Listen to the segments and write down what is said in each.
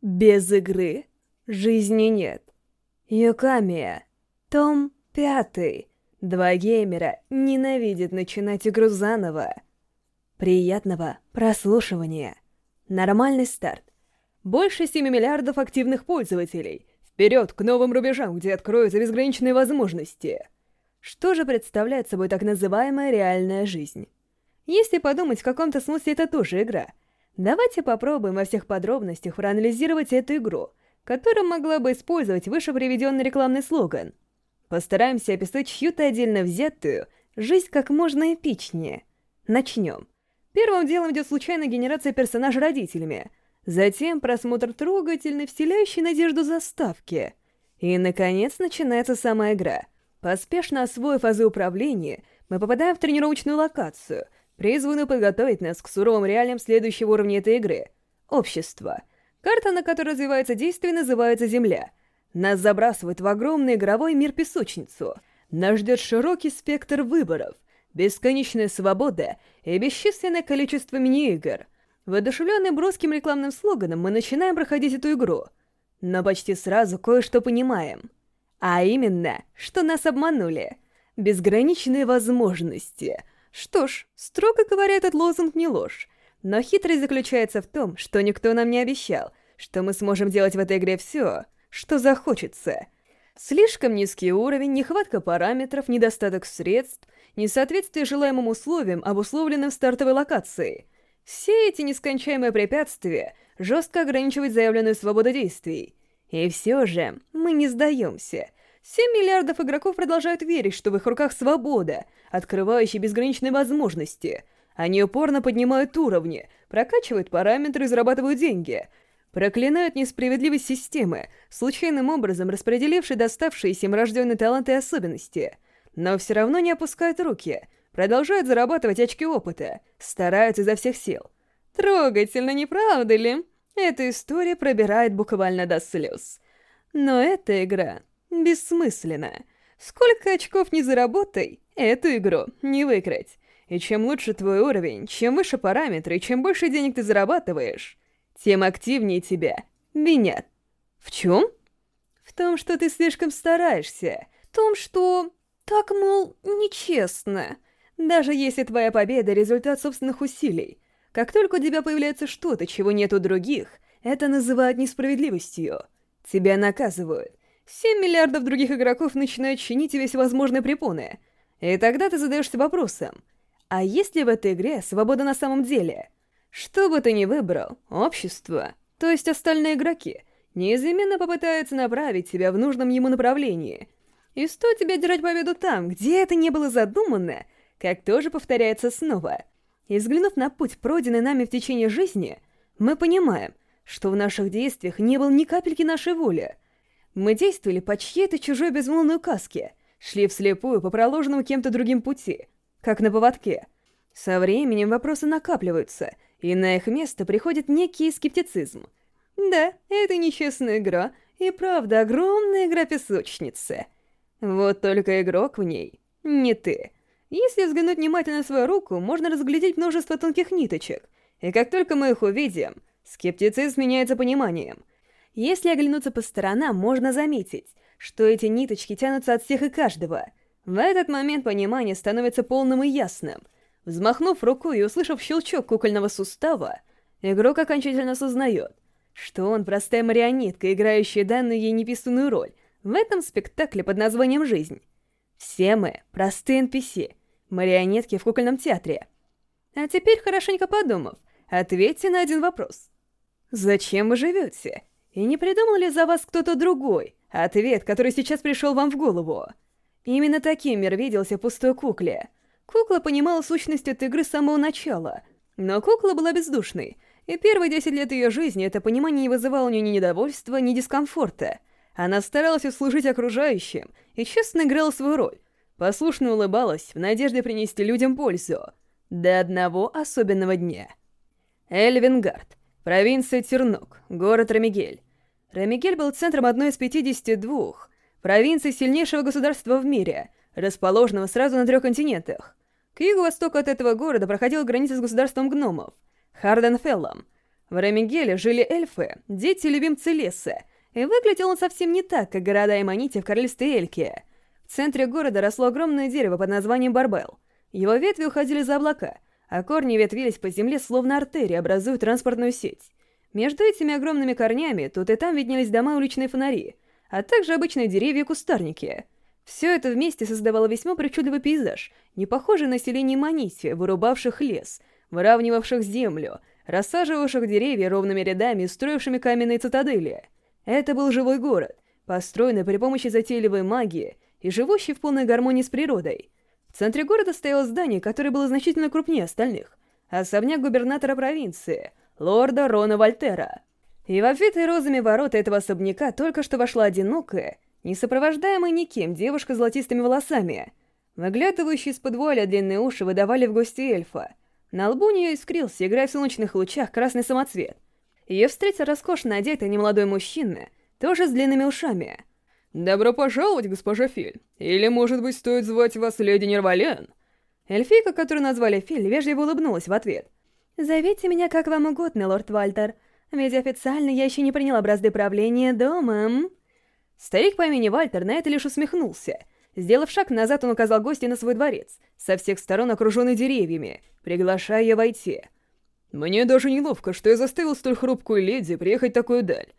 Без игры жизни нет. Юкамия. Том пятый. Два геймера ненавидят начинать игру заново. Приятного прослушивания. Нормальный старт. Больше 7 миллиардов активных пользователей. Вперед к новым рубежам, где откроются безграничные возможности. Что же представляет собой так называемая реальная жизнь? Если подумать, в каком-то смысле это тоже игра — Давайте попробуем во всех подробностях проанализировать эту игру, которая могла бы использовать выше приведенный рекламный слоган. Постараемся описать чью-то отдельно взятую жизнь как можно эпичнее. Начнем. Первым делом идет случайная генерация персонажа родителями, затем просмотр трогательной, вселяющей надежду заставки. И, наконец, начинается сама игра. Поспешно освоив азы управления, мы попадаем в тренировочную локацию — призванную подготовить нас к суровым реалиям следующего уровня этой игры — общество. Карта, на которой развивается действие, называется Земля. Нас забрасывают в огромный игровой мир-песочницу. Нас ждет широкий спектр выборов, бесконечная свобода и бесчисленное количество мини-игр. Воодушевленные броским рекламным слоганом мы начинаем проходить эту игру. Но почти сразу кое-что понимаем. А именно, что нас обманули. Безграничные возможности — что ж, строго говоря, этот лозунг не ложь. Но хитрость заключается в том, что никто нам не обещал, что мы сможем делать в этой игре все, что захочется. Слишком низкий уровень, нехватка параметров, недостаток средств, несоответствие желаемым условиям, обусловленным стартовой локацией. Все эти нескончаемые препятствия жестко ограничивают заявленную свободу действий. И все же мы не сдаемся — 7 миллиардов игроков продолжают верить, что в их руках свобода, открывающая безграничные возможности. Они упорно поднимают уровни, прокачивают параметры и зарабатывают деньги. Проклинают несправедливость системы, случайным образом распределившей доставшиеся им рожденные таланты и особенности. Но все равно не опускают руки, продолжают зарабатывать очки опыта, стараются изо всех сил. Трогательно, не правда ли? Эта история пробирает буквально до слез. Но эта игра Бессмысленно. Сколько очков не заработай, эту игру не выиграть. И чем лучше твой уровень, чем выше параметры, чем больше денег ты зарабатываешь, тем активнее тебя винят. В чем? В том, что ты слишком стараешься. В том, что так, мол, нечестно. Даже если твоя победа — результат собственных усилий. Как только у тебя появляется что-то, чего нет у других, это называют несправедливостью. Тебя наказывают. 7 миллиардов других игроков начинают чинить весь возможные препоны. И тогда ты задаешься вопросом, а есть ли в этой игре свобода на самом деле? Что бы ты ни выбрал, общество, то есть остальные игроки, неизменно попытаются направить тебя в нужном ему направлении. И стоит тебе держать победу там, где это не было задумано, как тоже повторяется снова. И взглянув на путь, пройденный нами в течение жизни, мы понимаем, что в наших действиях не было ни капельки нашей воли — мы действовали по чьей-то чужой безмолвной указке, шли вслепую по проложенному кем-то другим пути, как на поводке. Со временем вопросы накапливаются, и на их место приходит некий скептицизм. Да, это нечестная игра, и правда огромная игра песочницы. Вот только игрок в ней не ты. Если взглянуть внимательно на свою руку, можно разглядеть множество тонких ниточек, и как только мы их увидим, скептицизм меняется пониманием. Если оглянуться по сторонам, можно заметить, что эти ниточки тянутся от всех и каждого. В этот момент понимание становится полным и ясным. Взмахнув рукой и услышав щелчок кукольного сустава, игрок окончательно осознает, что он простая марионетка, играющая данную ей неписанную роль в этом спектакле под названием «Жизнь». Все мы простые NPC, марионетки в кукольном театре. А теперь, хорошенько подумав, ответьте на один вопрос. Зачем вы живете? И не придумал ли за вас кто-то другой ответ, который сейчас пришел вам в голову? Именно таким мир виделся пустой кукле. Кукла понимала сущность этой игры с самого начала, но кукла была бездушной, и первые 10 лет ее жизни это понимание не вызывало у нее ни недовольства, ни дискомфорта. Она старалась услужить окружающим и честно играла свою роль, послушно улыбалась в надежде принести людям пользу. До одного особенного дня. Эльвингард, провинция Тернок, город Рамигель. Рамигель был центром одной из 52 провинций сильнейшего государства в мире, расположенного сразу на трех континентах. К юго-востоку от этого города проходила граница с государством гномов — Харденфеллом. В Рамигеле жили эльфы, дети любимцы леса, и выглядел он совсем не так, как города и в королевстве Эльки. В центре города росло огромное дерево под названием Барбел. Его ветви уходили за облака, а корни ветвились по земле, словно артерии, образуя транспортную сеть. Между этими огромными корнями тут и там виднелись дома уличные фонари, а также обычные деревья и кустарники. Все это вместе создавало весьма причудливый пейзаж, не похожий на селение Манити, вырубавших лес, выравнивавших землю, рассаживавших деревья ровными рядами и строившими каменные цитадели. Это был живой город, построенный при помощи затейливой магии и живущий в полной гармонии с природой. В центре города стояло здание, которое было значительно крупнее остальных. Особняк губернатора провинции, лорда Рона Вольтера. И в обвитые розами ворота этого особняка только что вошла одинокая, не сопровождаемая никем девушка с золотистыми волосами. Выглядывающие из-под вуаля длинные уши выдавали в гости эльфа. На лбу у нее искрился, играя в солнечных лучах, красный самоцвет. Ее встретил роскошно одетый немолодой мужчина, тоже с длинными ушами. «Добро пожаловать, госпожа Филь. Или, может быть, стоит звать вас леди Нервален?» Эльфийка, которую назвали Филь, вежливо улыбнулась в ответ. «Зовите меня как вам угодно, лорд Вальтер, ведь официально я еще не приняла бразды правления домом». Старик по имени Вальтер на это лишь усмехнулся. Сделав шаг назад, он указал гостя на свой дворец, со всех сторон окруженный деревьями, приглашая войти. Мне даже неловко, что я заставил столь хрупкую леди приехать такую даль.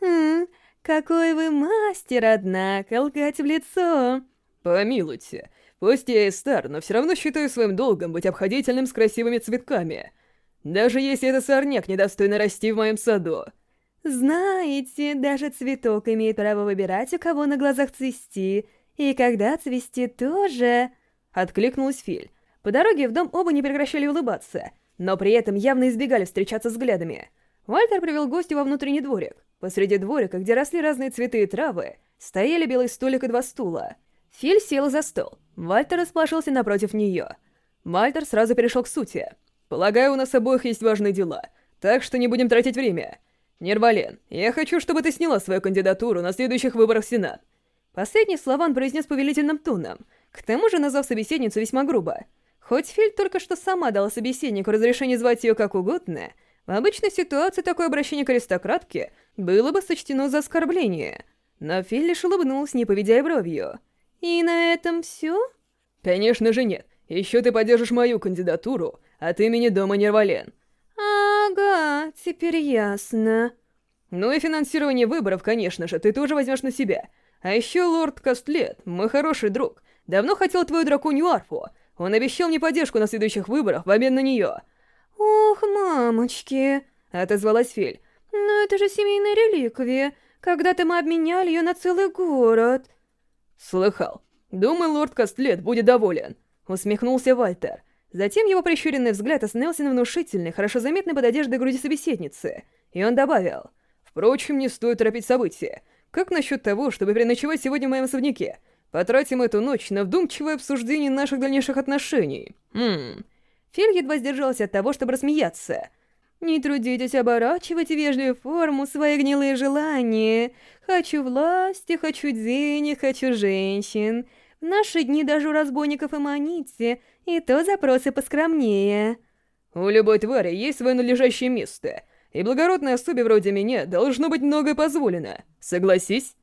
Хм, какой вы мастер, однако, лгать в лицо. Помилуйте, пусть я и стар, но все равно считаю своим долгом быть обходительным с красивыми цветками. Даже если это сорняк недостойно расти в моем саду. Знаете, даже цветок имеет право выбирать, у кого на глазах цвести, и когда цвести тоже. Откликнулась Филь. По дороге в дом оба не прекращали улыбаться — но при этом явно избегали встречаться взглядами. Вальтер привел гостя во внутренний дворик. Посреди дворика, где росли разные цветы и травы, стояли белый столик и два стула. Филь сел за стол. Вальтер расположился напротив нее. Вальтер сразу перешел к сути. «Полагаю, у нас обоих есть важные дела, так что не будем тратить время. Нервален, я хочу, чтобы ты сняла свою кандидатуру на следующих выборах в Сенат». Последний слова он произнес повелительным тоном, к тому же назвав собеседницу весьма грубо. Хоть Филь только что сама дала собеседнику разрешение звать ее как угодно, в обычной ситуации такое обращение к аристократке было бы сочтено за оскорбление. Но Филь лишь улыбнулась, не поведя и бровью. «И на этом все? «Конечно же нет. Еще ты поддержишь мою кандидатуру от имени Дома Нервален». «Ага, теперь ясно». «Ну и финансирование выборов, конечно же, ты тоже возьмешь на себя. А еще лорд Кастлет, мой хороший друг, давно хотел твою драконью арфу, он обещал мне поддержку на следующих выборах в обмен на нее. «Ох, мамочки!» — отозвалась Филь. «Но это же семейная реликвия. Когда-то мы обменяли ее на целый город». «Слыхал. Думаю, лорд Кастлет будет доволен», — усмехнулся Вальтер. Затем его прищуренный взгляд остановился на внушительной, хорошо заметной под одеждой груди собеседницы, и он добавил. «Впрочем, не стоит торопить события. Как насчет того, чтобы переночевать сегодня в моем особняке? Потратим эту ночь на вдумчивое обсуждение наших дальнейших отношений. Ммм. Филь едва сдержался от того, чтобы рассмеяться. «Не трудитесь оборачивать вежливую форму свои гнилые желания. Хочу власти, хочу денег, хочу женщин. В наши дни даже у разбойников и манити, и то запросы поскромнее». «У любой твари есть свое надлежащее место, и благородной особе вроде меня должно быть многое позволено. Согласись?»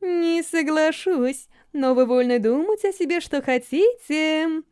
«Не соглашусь но вы вольны думать о себе, что хотите».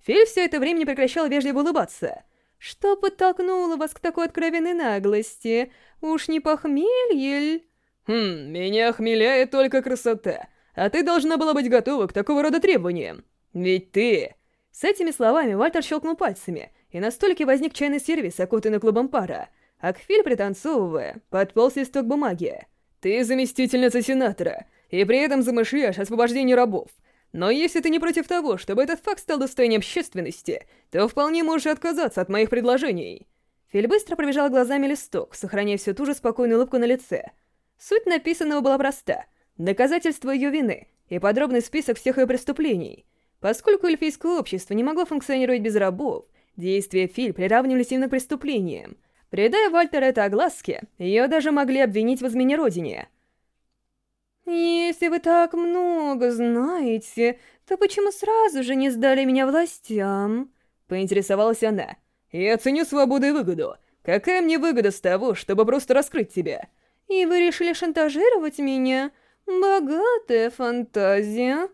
Филь все это время не прекращал вежливо улыбаться. «Что подтолкнуло вас к такой откровенной наглости? Уж не похмелье «Хм, меня хмеляет только красота, а ты должна была быть готова к такого рода требованиям. Ведь ты...» С этими словами Вальтер щелкнул пальцами, и на столике возник чайный сервис, окутанный клубом пара, а к Филь, пританцовывая, подполз листок бумаги. «Ты заместительница сенатора и при этом замышляешь освобождение рабов. Но если ты не против того, чтобы этот факт стал достоянием общественности, то вполне можешь отказаться от моих предложений». Филь быстро пробежал глазами листок, сохраняя всю ту же спокойную улыбку на лице. Суть написанного была проста. Доказательство ее вины и подробный список всех ее преступлений. Поскольку эльфийское общество не могло функционировать без рабов, действия Филь приравнивались именно к преступлениям. Придая Вальтер это огласке, ее даже могли обвинить в измене родине — «Если вы так много знаете, то почему сразу же не сдали меня властям?» Поинтересовалась она. «Я ценю свободу и выгоду. Какая мне выгода с того, чтобы просто раскрыть тебя? И вы решили шантажировать меня? Богатая фантазия.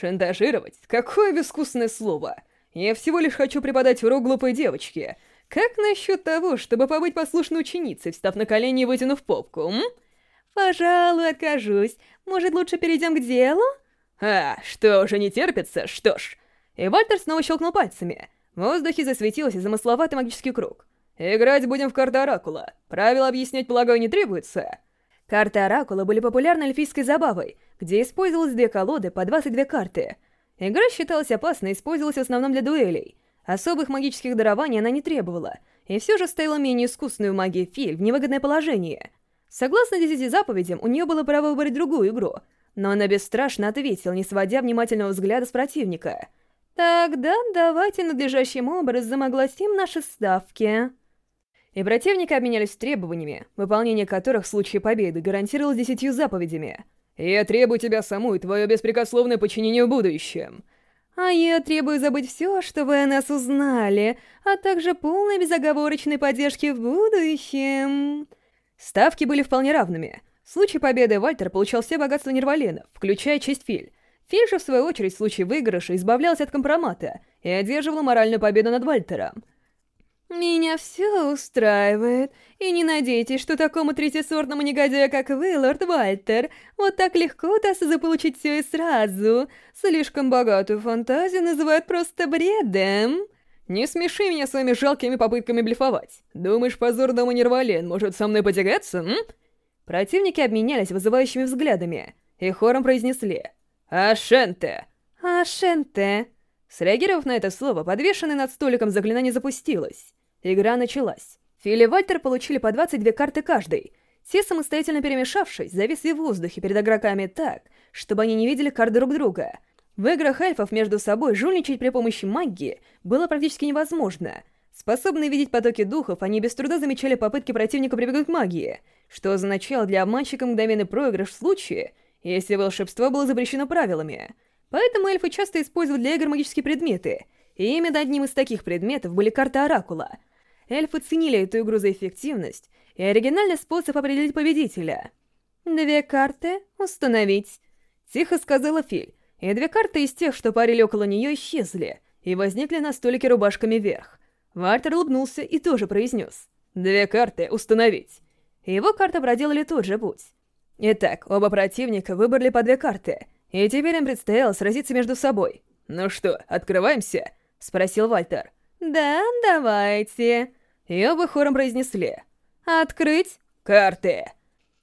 Шантажировать? Какое безвкусное слово! Я всего лишь хочу преподать урок глупой девочке. Как насчет того, чтобы побыть послушной ученицей, встав на колени и вытянув попку, м? Пожалуй, откажусь. Может, лучше перейдем к делу? А, что, уже не терпится? Что ж. И Вальтер снова щелкнул пальцами. В воздухе засветился замысловатый магический круг. Играть будем в карты Оракула. Правила объяснять, полагаю, не требуется. Карты Оракула были популярной эльфийской забавой, где использовалось две колоды по 22 карты. Игра считалась опасной и использовалась в основном для дуэлей. Особых магических дарований она не требовала, и все же ставила менее искусную магию Филь в невыгодное положение. Согласно десяти заповедям, у нее было право выбрать другую игру, но она бесстрашно ответила, не сводя внимательного взгляда с противника. «Тогда давайте надлежащим образом огласим наши ставки». И противники обменялись требованиями, выполнение которых в случае победы гарантировалось десятью заповедями. «Я требую тебя саму и твое беспрекословное подчинение в будущем». «А я требую забыть все, что вы о нас узнали, а также полной безоговорочной поддержки в будущем». Ставки были вполне равными. В случае победы Вальтер получал все богатства Нерваленов, включая честь Филь. Филь же, в свою очередь, в случае выигрыша избавлялась от компромата и одерживала моральную победу над Вальтером. «Меня все устраивает, и не надейтесь, что такому третьесортному негодяю, как вы, лорд Вальтер, вот так легко удастся заполучить все и сразу. Слишком богатую фантазию называют просто бредом». «Не смеши меня своими жалкими попытками блефовать. Думаешь, позор дома Нервален может со мной потягаться, м?» Противники обменялись вызывающими взглядами и хором произнесли «Ашенте!» «Ашенте!» Среагировав на это слово, подвешенное над столиком заклинание запустилось. Игра началась. Фили и Вальтер получили по 22 карты каждый. Все самостоятельно перемешавшись, зависли в воздухе перед игроками так, чтобы они не видели карт друг друга. В играх эльфов между собой жульничать при помощи магии было практически невозможно. Способные видеть потоки духов, они без труда замечали попытки противника прибегнуть к магии, что означало для обманщика мгновенный проигрыш в случае, если волшебство было запрещено правилами. Поэтому эльфы часто используют для игр магические предметы, и именно одним из таких предметов были карты Оракула. Эльфы ценили эту игру за эффективность и оригинальный способ определить победителя. «Две карты установить», — тихо сказала Филь, и две карты из тех, что парили около нее, исчезли и возникли на столике рубашками вверх. Вальтер улыбнулся и тоже произнес «Две карты установить». Его карты проделали тот же путь. Итак, оба противника выбрали по две карты, и теперь им предстояло сразиться между собой. «Ну что, открываемся?» — спросил Вальтер. «Да, давайте». И оба хором произнесли. «Открыть?» «Карты!»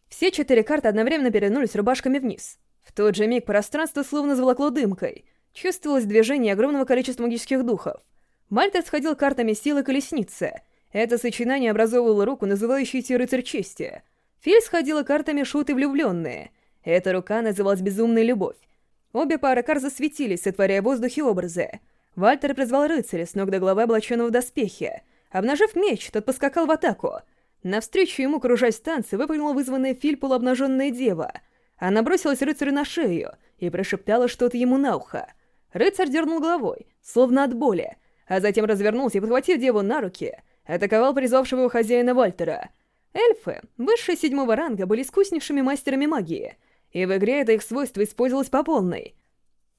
Все четыре карты одновременно перенулись рубашками вниз. В тот же миг пространство словно заволокло дымкой. Чувствовалось движение огромного количества магических духов. Вальтер сходил картами силы колесницы. Это сочетание образовывало руку, называющуюся рыцарь чести. Филь сходила картами шуты влюбленные — эта рука называлась «Безумная любовь». Обе пары кар засветились, сотворяя в воздухе образы. Вальтер призвал рыцаря с ног до головы, облаченного в доспехи. Обнажив меч, тот поскакал в атаку. Навстречу ему, кружась в танце, выпрыгнула вызванная Филь полуобнаженная дева. Она бросилась рыцарю на шею и прошептала что-то ему на ухо. Рыцарь дернул головой, словно от боли, а затем развернулся и, подхватив деву на руки, атаковал призвавшего его хозяина Вальтера. Эльфы, высшие седьмого ранга, были искуснейшими мастерами магии — и в игре это их свойство использовалось по полной.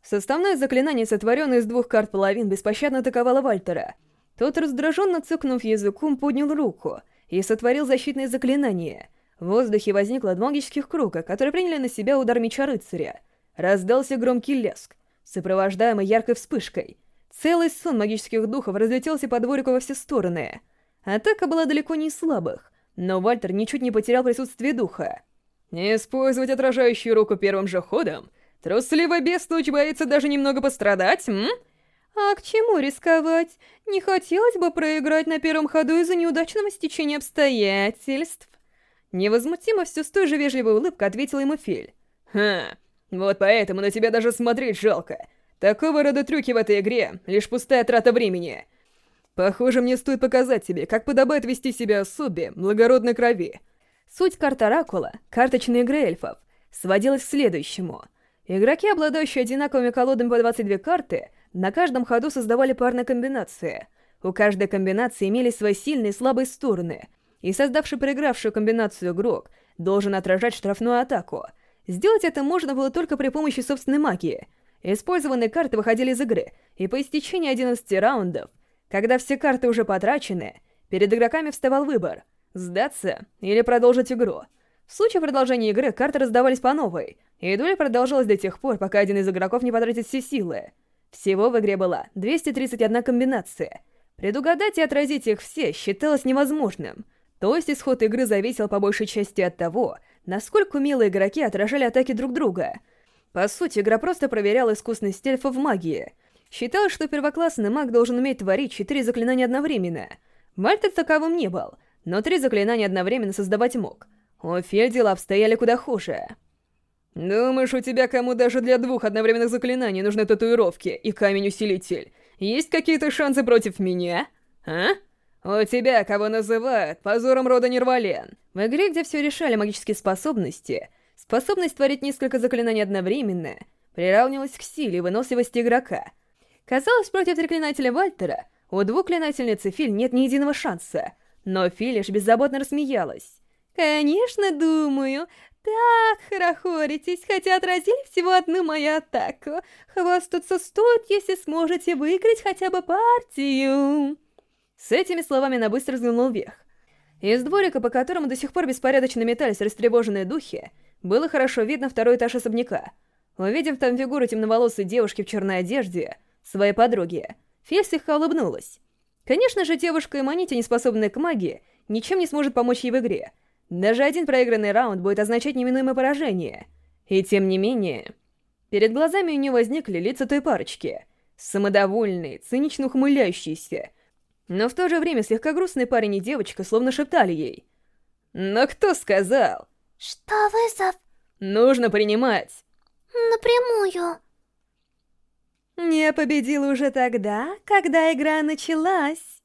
Составное заклинание, сотворенное из двух карт половин, беспощадно атаковало Вальтера. Тот, раздраженно цыкнув языком, поднял руку и сотворил защитное заклинание. В воздухе возникло два магических круга, которые приняли на себя удар меча рыцаря. Раздался громкий лязг, сопровождаемый яркой вспышкой. Целый сон магических духов разлетелся по дворику во все стороны. Атака была далеко не слабых, но Вальтер ничуть не потерял присутствие духа. Не использовать отражающую руку первым же ходом? Трусливый бестолочь боится даже немного пострадать, м? А к чему рисковать? Не хотелось бы проиграть на первом ходу из-за неудачного стечения обстоятельств. Невозмутимо все с той же вежливой улыбкой ответила ему Филь. Ха, вот поэтому на тебя даже смотреть жалко. Такого рода трюки в этой игре — лишь пустая трата времени. Похоже, мне стоит показать тебе, как подобает вести себя особе благородной крови — Суть карт Оракула, карточной игры эльфов, сводилась к следующему. Игроки, обладающие одинаковыми колодами по 22 карты, на каждом ходу создавали парные комбинации. У каждой комбинации имелись свои сильные и слабые стороны, и создавший проигравшую комбинацию игрок должен отражать штрафную атаку. Сделать это можно было только при помощи собственной магии. Использованные карты выходили из игры, и по истечении 11 раундов, когда все карты уже потрачены, перед игроками вставал выбор — сдаться или продолжить игру. В случае продолжения игры карты раздавались по новой, и дуэль продолжалась до тех пор, пока один из игроков не потратит все силы. Всего в игре была 231 комбинация — Предугадать и отразить их все считалось невозможным. То есть исход игры зависел по большей части от того, насколько умело игроки отражали атаки друг друга. По сути, игра просто проверяла искусность эльфа в магии. Считалось, что первоклассный маг должен уметь творить четыре заклинания одновременно. Мальтер таковым не был, но три заклинания одновременно создавать мог. У Фель дела обстояли куда хуже. «Думаешь, у тебя кому даже для двух одновременных заклинаний нужны татуировки и камень-усилитель?» Есть какие-то шансы против меня? А? У тебя кого называют позором рода Нервален. В игре, где все решали магические способности, способность творить несколько заклинаний одновременно приравнивалась к силе и выносливости игрока. Казалось, против заклинателя Вальтера у двух клинательницы Филь нет ни единого шанса, но Филь лишь беззаботно рассмеялась. «Конечно, думаю. Так, хорохоритесь, хотя отразили всего одну мою атаку. Хвастаться стоит, если сможете выиграть хотя бы партию. С этими словами она быстро взглянул вверх. Из дворика, по которому до сих пор беспорядочно метались растревоженные духи, было хорошо видно второй этаж особняка. Увидев там фигуру темноволосой девушки в черной одежде, своей подруги, Фель слегка улыбнулась. Конечно же, девушка и Манити, не способная к магии, ничем не сможет помочь ей в игре — даже один проигранный раунд будет означать неминуемое поражение. И тем не менее... Перед глазами у нее возникли лица той парочки. Самодовольные, цинично ухмыляющиеся. Но в то же время слегка грустный парень и девочка словно шептали ей. «Но кто сказал?» «Что вызов?» «Нужно принимать!» «Напрямую!» «Не победил уже тогда, когда игра началась!»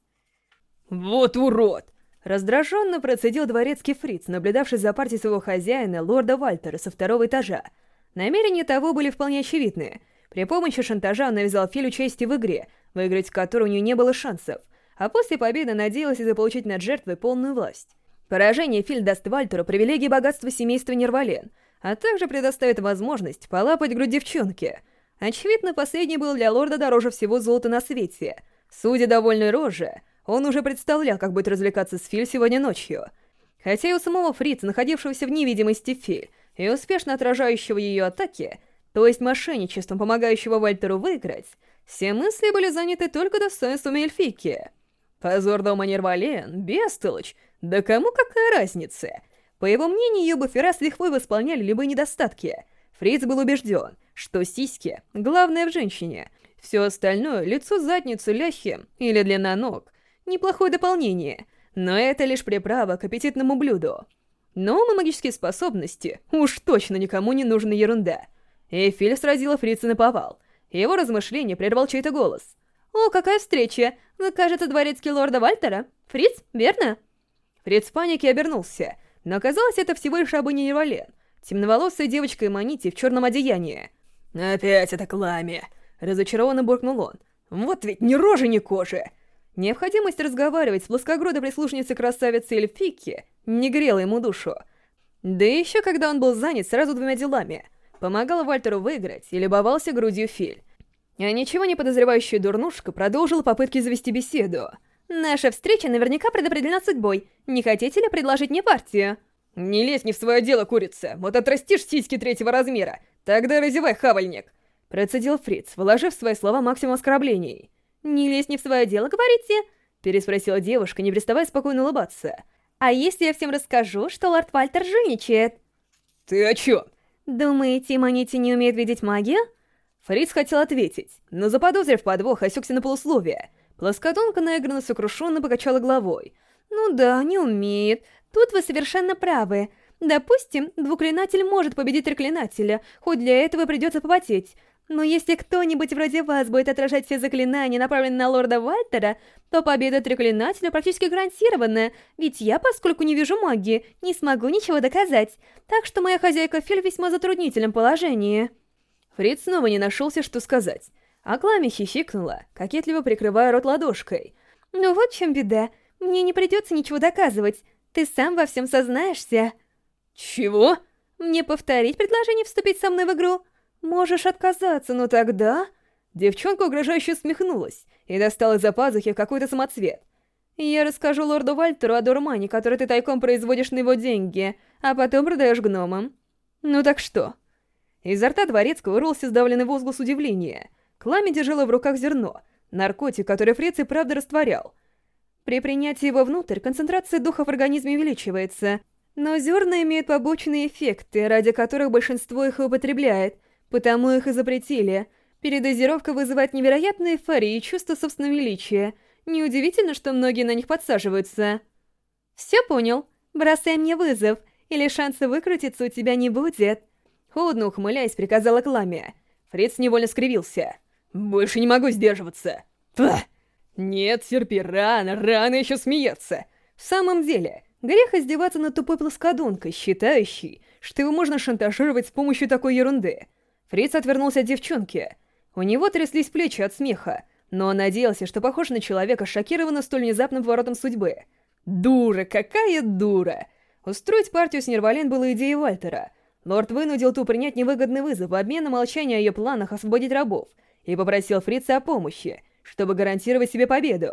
«Вот урод!» Раздраженно процедил дворецкий фриц, наблюдавший за партией своего хозяина, лорда Вальтера, со второго этажа. Намерения того были вполне очевидны. При помощи шантажа он навязал Филю части в игре, выиграть в которой у нее не было шансов, а после победы надеялся заполучить над жертвой полную власть. Поражение Филь даст Вальтеру привилегии богатства семейства Нервален, а также предоставит возможность полапать грудь девчонки. Очевидно, последний был для лорда дороже всего золота на свете. Судя довольной роже, он уже представлял, как будет развлекаться с Филь сегодня ночью. Хотя и у самого Фрица, находившегося в невидимости Филь, и успешно отражающего ее атаки, то есть мошенничеством, помогающего Вальтеру выиграть, все мысли были заняты только достоинствами эльфийки. Позор дома Нервален, бестолочь, да кому какая разница? По его мнению, ее буфера с лихвой восполняли любые недостатки. Фриц был убежден, что сиськи — главное в женщине. Все остальное — лицо, задницу, ляхи или длина ног — Неплохое дополнение, но это лишь приправа к аппетитному блюду. Но и магические способности уж точно никому не нужна ерунда. Эфиль сразила фрица на повал. Его размышление прервал чей-то голос. «О, какая встреча! Вы, кажется, дворецкий лорда Вальтера? Фриц, верно?» Фриц в панике обернулся, но оказалось, это всего лишь рабыня Невален, темноволосая девочка и манити в черном одеянии. «Опять это кламя!» — разочарованно буркнул он. «Вот ведь ни рожи, ни кожи!» Необходимость разговаривать с плоскогрудой прислушницей красавицы Эльфики не грела ему душу. Да еще когда он был занят сразу двумя делами. Помогал Вальтеру выиграть и любовался грудью Филь. А ничего не подозревающая дурнушка продолжила попытки завести беседу. «Наша встреча наверняка предопределена судьбой. Не хотите ли предложить мне партию?» «Не лезь не в свое дело, курица! Вот отрастишь сиськи третьего размера! Тогда разевай, хавальник!» Процедил Фриц, вложив в свои слова максимум оскорблений. «Не лезь не в свое дело, говорите?» — переспросила девушка, не переставая спокойно улыбаться. «А если я всем расскажу, что лорд Вальтер жульничает?» «Ты о чем?» «Думаете, Манити не умеет видеть магию?» Фриц хотел ответить, но заподозрив подвох, осекся на полусловие. Плоскотонка наигранно сокрушенно покачала головой. «Ну да, не умеет. Тут вы совершенно правы. Допустим, двуклинатель может победить треклинателя, хоть для этого придется попотеть. Но если кто-нибудь вроде вас будет отражать все заклинания, направленные на лорда Вальтера, то победа треклинателя практически гарантирована, ведь я, поскольку не вижу магии, не смогу ничего доказать. Так что моя хозяйка Филь в весьма затруднительном положении. Фрид снова не нашелся, что сказать. А Клами хихикнула, кокетливо прикрывая рот ладошкой. Ну вот в чем беда. Мне не придется ничего доказывать. Ты сам во всем сознаешься. Чего? Мне повторить предложение вступить со мной в игру? Можешь отказаться, но тогда... Девчонка угрожающе усмехнулась и достала из-за пазухи какой-то самоцвет. Я расскажу лорду Вальтеру о дурмане, который ты тайком производишь на его деньги, а потом продаешь гномам. Ну так что? Изо рта дворецкого вырвался сдавленный возглас удивления. Клами держала в руках зерно, наркотик, который Фриц и правда растворял. При принятии его внутрь концентрация духа в организме увеличивается, но зерна имеют побочные эффекты, ради которых большинство их употребляет, потому их и запретили. Передозировка вызывает невероятную эйфорию и чувство собственного величия. Неудивительно, что многие на них подсаживаются. «Все понял. Бросай мне вызов, или шанса выкрутиться у тебя не будет». Холодно ухмыляясь, приказала Кламия. Фриц невольно скривился. «Больше не могу сдерживаться!» Пах! «Нет, терпи, рано, рано еще смеяться!» В самом деле, грех издеваться над тупой плоскодонкой, считающей, что его можно шантажировать с помощью такой ерунды. Фриц отвернулся от девчонки. У него тряслись плечи от смеха, но он надеялся, что похож на человека, шокированного столь внезапным поворотом судьбы. Дура, какая дура! Устроить партию с Нервален было идеей Вальтера — Лорд вынудил ту принять невыгодный вызов в обмен на молчание о ее планах освободить рабов и попросил Фрица о помощи, чтобы гарантировать себе победу.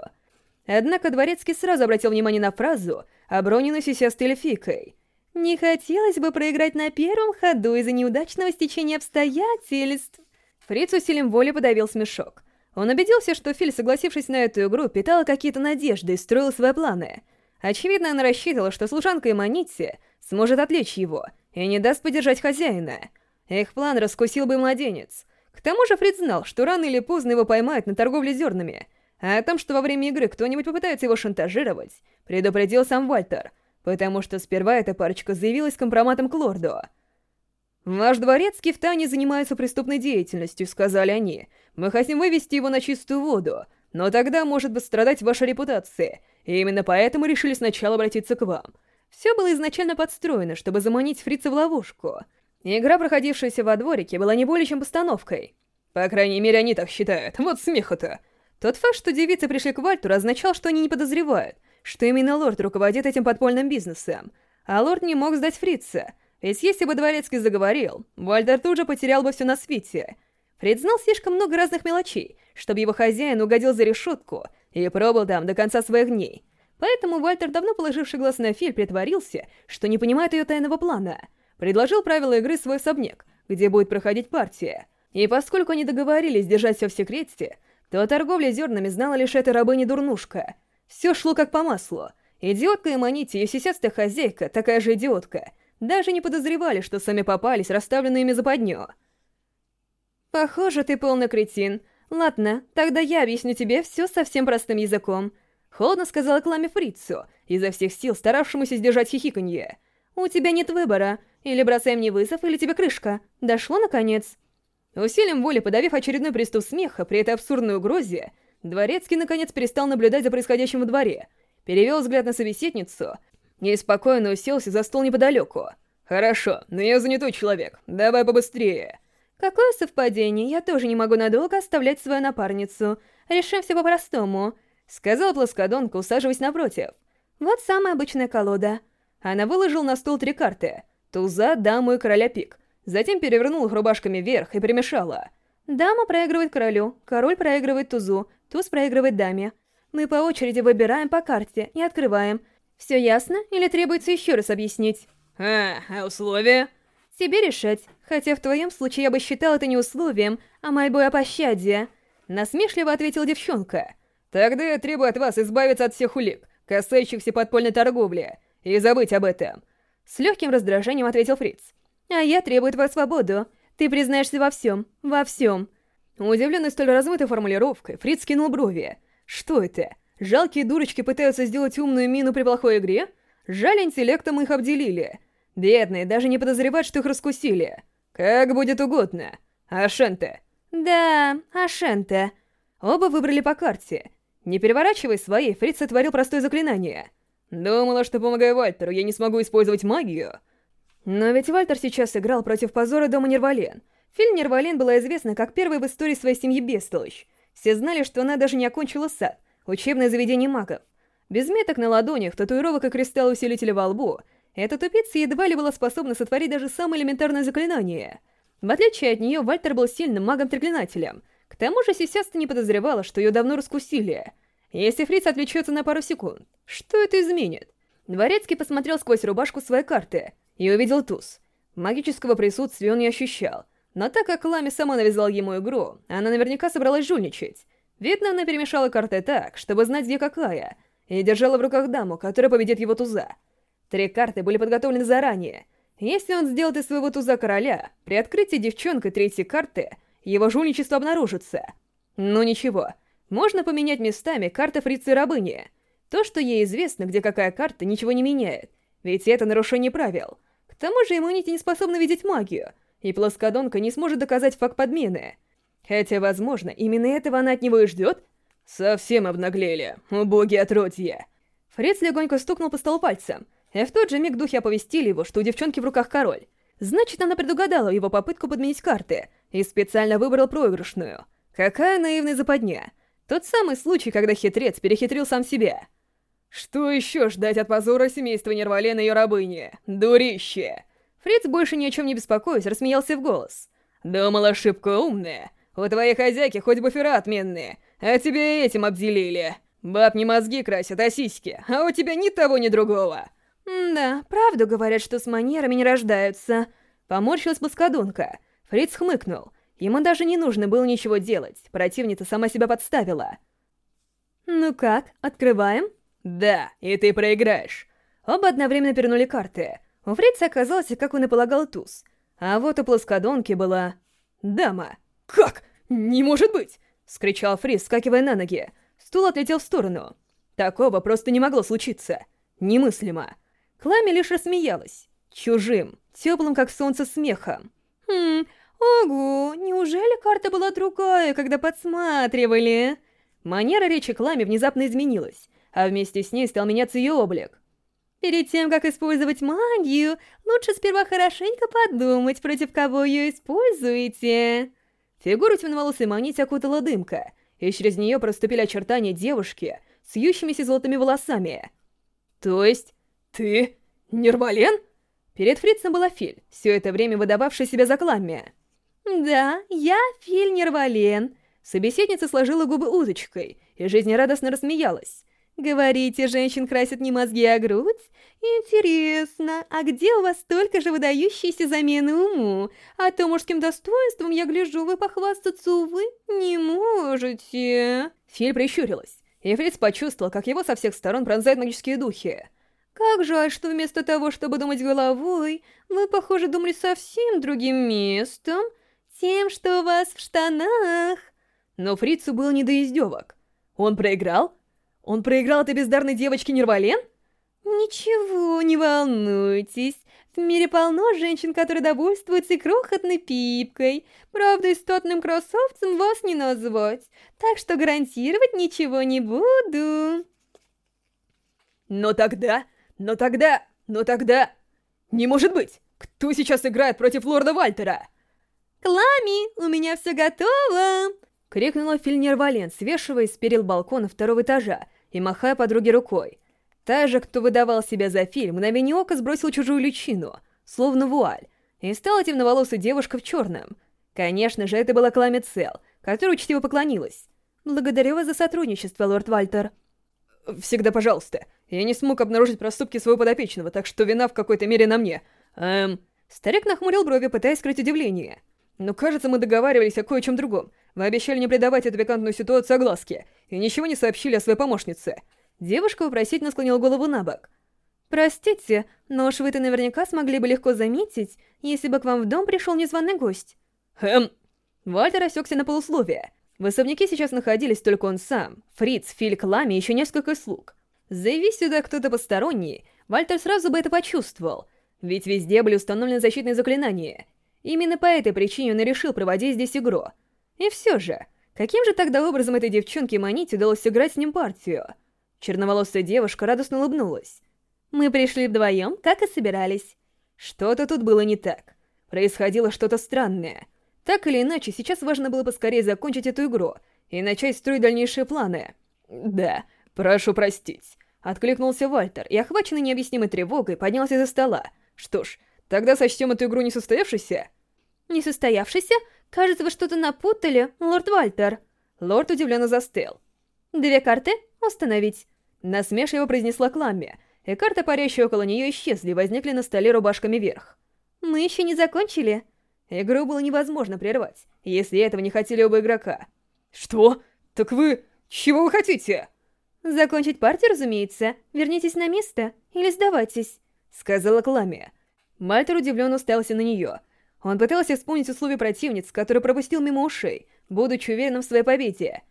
Однако Дворецкий сразу обратил внимание на фразу, оброненную сейчас Эльфикой. «Не хотелось бы проиграть на первом ходу из-за неудачного стечения обстоятельств». Фриц усилием воли подавил смешок. Он убедился, что Филь, согласившись на эту игру, питала какие-то надежды и строила свои планы. Очевидно, она рассчитывала, что служанка Эманити сможет отвлечь его — и не даст подержать хозяина. Их план раскусил бы младенец. К тому же Фрид знал, что рано или поздно его поймают на торговле зернами, а о том, что во время игры кто-нибудь попытается его шантажировать, предупредил сам Вальтер, потому что сперва эта парочка заявилась компроматом к лорду. «Ваш дворецкий в Тане занимается преступной деятельностью», — сказали они. «Мы хотим вывести его на чистую воду, но тогда может пострадать ваша репутация, и именно поэтому решили сначала обратиться к вам. Все было изначально подстроено, чтобы заманить фрица в ловушку. Игра, проходившаяся во дворике, была не более чем постановкой. По крайней мере, они так считают. Вот смеха-то. Тот факт, что девицы пришли к Вальтуру, означал, что они не подозревают, что именно лорд руководит этим подпольным бизнесом. А лорд не мог сдать фрица, ведь если бы Дворецкий заговорил, Вальтер тут же потерял бы все на свете. Фриц знал слишком много разных мелочей, чтобы его хозяин угодил за решетку и пробыл там до конца своих дней. Поэтому Вальтер, давно положивший глаз на Филь, притворился, что не понимает ее тайного плана. Предложил правила игры свой особняк, где будет проходить партия. И поскольку они договорились держать все в секрете, то о торговле зернами знала лишь эта рабыня-дурнушка. Все шло как по маслу. Идиотка и Манити, ее сисястая хозяйка, такая же идиотка, даже не подозревали, что сами попались, расставленные ими западню. «Похоже, ты полный кретин. Ладно, тогда я объясню тебе все совсем простым языком». Холодно сказала Кламе Фрицу, изо всех сил старавшемуся сдержать хихиканье. «У тебя нет выбора. Или бросай мне вызов, или тебе крышка. Дошло, наконец?» Усилием воли подавив очередной приступ смеха при этой абсурдной угрозе, Дворецкий наконец перестал наблюдать за происходящим во дворе, перевел взгляд на собеседницу и спокойно уселся за стол неподалеку. «Хорошо, но я занятой человек. Давай побыстрее». «Какое совпадение, я тоже не могу надолго оставлять свою напарницу. Решим все по-простому. — сказала плоскодонка, усаживаясь напротив. «Вот самая обычная колода». Она выложила на стол три карты — туза, даму и короля пик. Затем перевернула их рубашками вверх и перемешала. Дама проигрывает королю, король проигрывает тузу, туз проигрывает даме. Мы по очереди выбираем по карте и открываем. Все ясно или требуется еще раз объяснить? А, а условия? Тебе решать, хотя в твоем случае я бы считал это не условием, а мольбой о пощаде. Насмешливо ответила девчонка. Тогда я требую от вас избавиться от всех улик, касающихся подпольной торговли, и забыть об этом. С легким раздражением ответил Фриц. А я требую твою свободу. Ты признаешься во всем, во всем. Удивленный столь размытой формулировкой, Фриц кинул брови. Что это? Жалкие дурочки пытаются сделать умную мину при плохой игре? Жаль, интеллектом их обделили. Бедные даже не подозревают, что их раскусили. Как будет угодно. Ашенте. Да, Ашенте. Оба выбрали по карте, не переворачивай свои, Фриц сотворил простое заклинание. Думала, что помогая Вальтеру, я не смогу использовать магию. Но ведь Вальтер сейчас играл против позора дома Нервален. Филь Нервален была известна как первая в истории своей семьи бестолочь. Все знали, что она даже не окончила сад, учебное заведение магов. Без меток на ладонях, татуировок и кристалла усилителя во лбу, эта тупица едва ли была способна сотворить даже самое элементарное заклинание. В отличие от нее, Вальтер был сильным магом-треклинателем. К тому же Сисяста не подозревала, что ее давно раскусили. Если Фриц отвлечется на пару секунд, что это изменит? Дворецкий посмотрел сквозь рубашку своей карты и увидел туз. Магического присутствия он не ощущал, но так как Лами сама навязала ему игру, она наверняка собралась жульничать. Видно, она перемешала карты так, чтобы знать, где какая, и держала в руках даму, которая победит его туза. Три карты были подготовлены заранее. Если он сделает из своего туза короля, при открытии девчонкой третьей карты, его жульничество обнаружится. Ну ничего, можно поменять местами карты фрицы рабыни. То, что ей известно, где какая карта, ничего не меняет, ведь это нарушение правил. К тому же Иммунити не способна видеть магию, и плоскодонка не сможет доказать факт подмены. Хотя, возможно, именно этого она от него и ждет. Совсем обнаглели, убогие отродья. Фриц легонько стукнул по столу пальцем, и в тот же миг духи оповестили его, что у девчонки в руках король. Значит, она предугадала его попытку подменить карты и специально выбрала проигрышную. Какая наивная западня. Тот самый случай, когда хитрец перехитрил сам себя. Что еще ждать от позора семейства Нервалена и ее рабыни? Дурище! Фриц, больше ни о чем не беспокоясь, рассмеялся в голос. Думал, ошибка умная. У твоей хозяйки хоть буфера отменные, а тебя этим обделили. Баб не мозги красят, а сиськи, а у тебя ни того, ни другого. «Да, правду говорят, что с манерами не рождаются». Поморщилась плоскодонка. Фриц хмыкнул. Ему даже не нужно было ничего делать. Противница сама себя подставила. «Ну как, открываем?» «Да, и ты проиграешь». Оба одновременно пернули карты. У Фрица оказался, как он и полагал, туз. А вот у плоскодонки была... дама. «Как? Не может быть!» — скричал Фриц, скакивая на ноги. Стул отлетел в сторону. Такого просто не могло случиться. Немыслимо. Клами лишь рассмеялась. Чужим, теплым как солнце смехом. «Хм, ого, неужели карта была другая, когда подсматривали?» Манера речи Клами внезапно изменилась, а вместе с ней стал меняться ее облик. Перед тем, как использовать магию, лучше сперва хорошенько подумать, против кого ее используете. Фигуру темноволосой манити окутала дымка, и через нее проступили очертания девушки с ющимися золотыми волосами. То есть, «Ты? Нервален?» Перед фрицем была Филь, все это время выдававшая себя за кламя. «Да, я Филь Нервален». Собеседница сложила губы удочкой и жизнерадостно рассмеялась. «Говорите, женщин красят не мозги, а грудь? Интересно, а где у вас столько же выдающиеся замены уму? А то мужским достоинством, я гляжу, вы похвастаться, увы, не можете». Филь прищурилась, и Фриц почувствовал, как его со всех сторон пронзают магические духи. Как жаль, что вместо того, чтобы думать головой, вы, похоже, думали совсем другим местом, тем, что у вас в штанах. Но Фрицу был не до издевок. Он проиграл? Он проиграл этой бездарной девочке Нервален? Ничего, не волнуйтесь. В мире полно женщин, которые довольствуются и крохотной пипкой. Правда, и статным красавцем вас не назвать. Так что гарантировать ничего не буду. Но тогда но тогда... Но тогда... Не может быть! Кто сейчас играет против лорда Вальтера? «Клами, у меня все готово!» Крикнула Фильнер Вален, свешиваясь с перил балкона второго этажа и махая подруге рукой. Та же, кто выдавал себя за фильм, мгновение ока сбросил чужую личину, словно вуаль, и стала темноволосой девушка в черном. Конечно же, это была Клами Цел, которая учтиво поклонилась. «Благодарю вас за сотрудничество, лорд Вальтер». «Всегда пожалуйста. Я не смог обнаружить проступки своего подопечного, так что вина в какой-то мере на мне. Эм... Старик нахмурил брови, пытаясь скрыть удивление. Но кажется, мы договаривались о кое-чем другом. Вы обещали не придавать эту пикантную ситуацию огласке, и ничего не сообщили о своей помощнице. Девушка вопросительно склонила голову на бок. «Простите, но уж вы-то наверняка смогли бы легко заметить, если бы к вам в дом пришел незваный гость». Эм... Вальтер осекся на полусловие. В особняке сейчас находились только он сам, Фриц, Фильк, Лами и еще несколько слуг. Заяви сюда кто-то посторонний, Вальтер сразу бы это почувствовал, ведь везде были установлены защитные заклинания. Именно по этой причине он и решил проводить здесь игру. И все же, каким же тогда образом этой девчонке Манити удалось сыграть с ним партию? Черноволосая девушка радостно улыбнулась. «Мы пришли вдвоем, как и собирались». Что-то тут было не так. Происходило что-то странное. Так или иначе, сейчас важно было поскорее закончить эту игру и начать строить дальнейшие планы. Да, прошу простить. Откликнулся Вальтер и, охваченный необъяснимой тревогой, поднялся из-за стола. Что ж, тогда сочтем эту игру несостоявшейся? Несостоявшейся? Кажется, вы что-то напутали, лорд Вальтер. Лорд удивленно застыл. Две карты установить. Насмешливо произнесла Кламми, и карты, парящие около нее, исчезли и возникли на столе рубашками вверх. Мы еще не закончили. Игру было невозможно прервать, если этого не хотели оба игрока. Что? Так вы... Чего вы хотите? Закончить партию, разумеется. Вернитесь на место или сдавайтесь, сказала Кламия. Мальтер удивленно уставился на нее. Он пытался вспомнить условия противниц, которые пропустил мимо ушей, будучи уверенным в своей победе.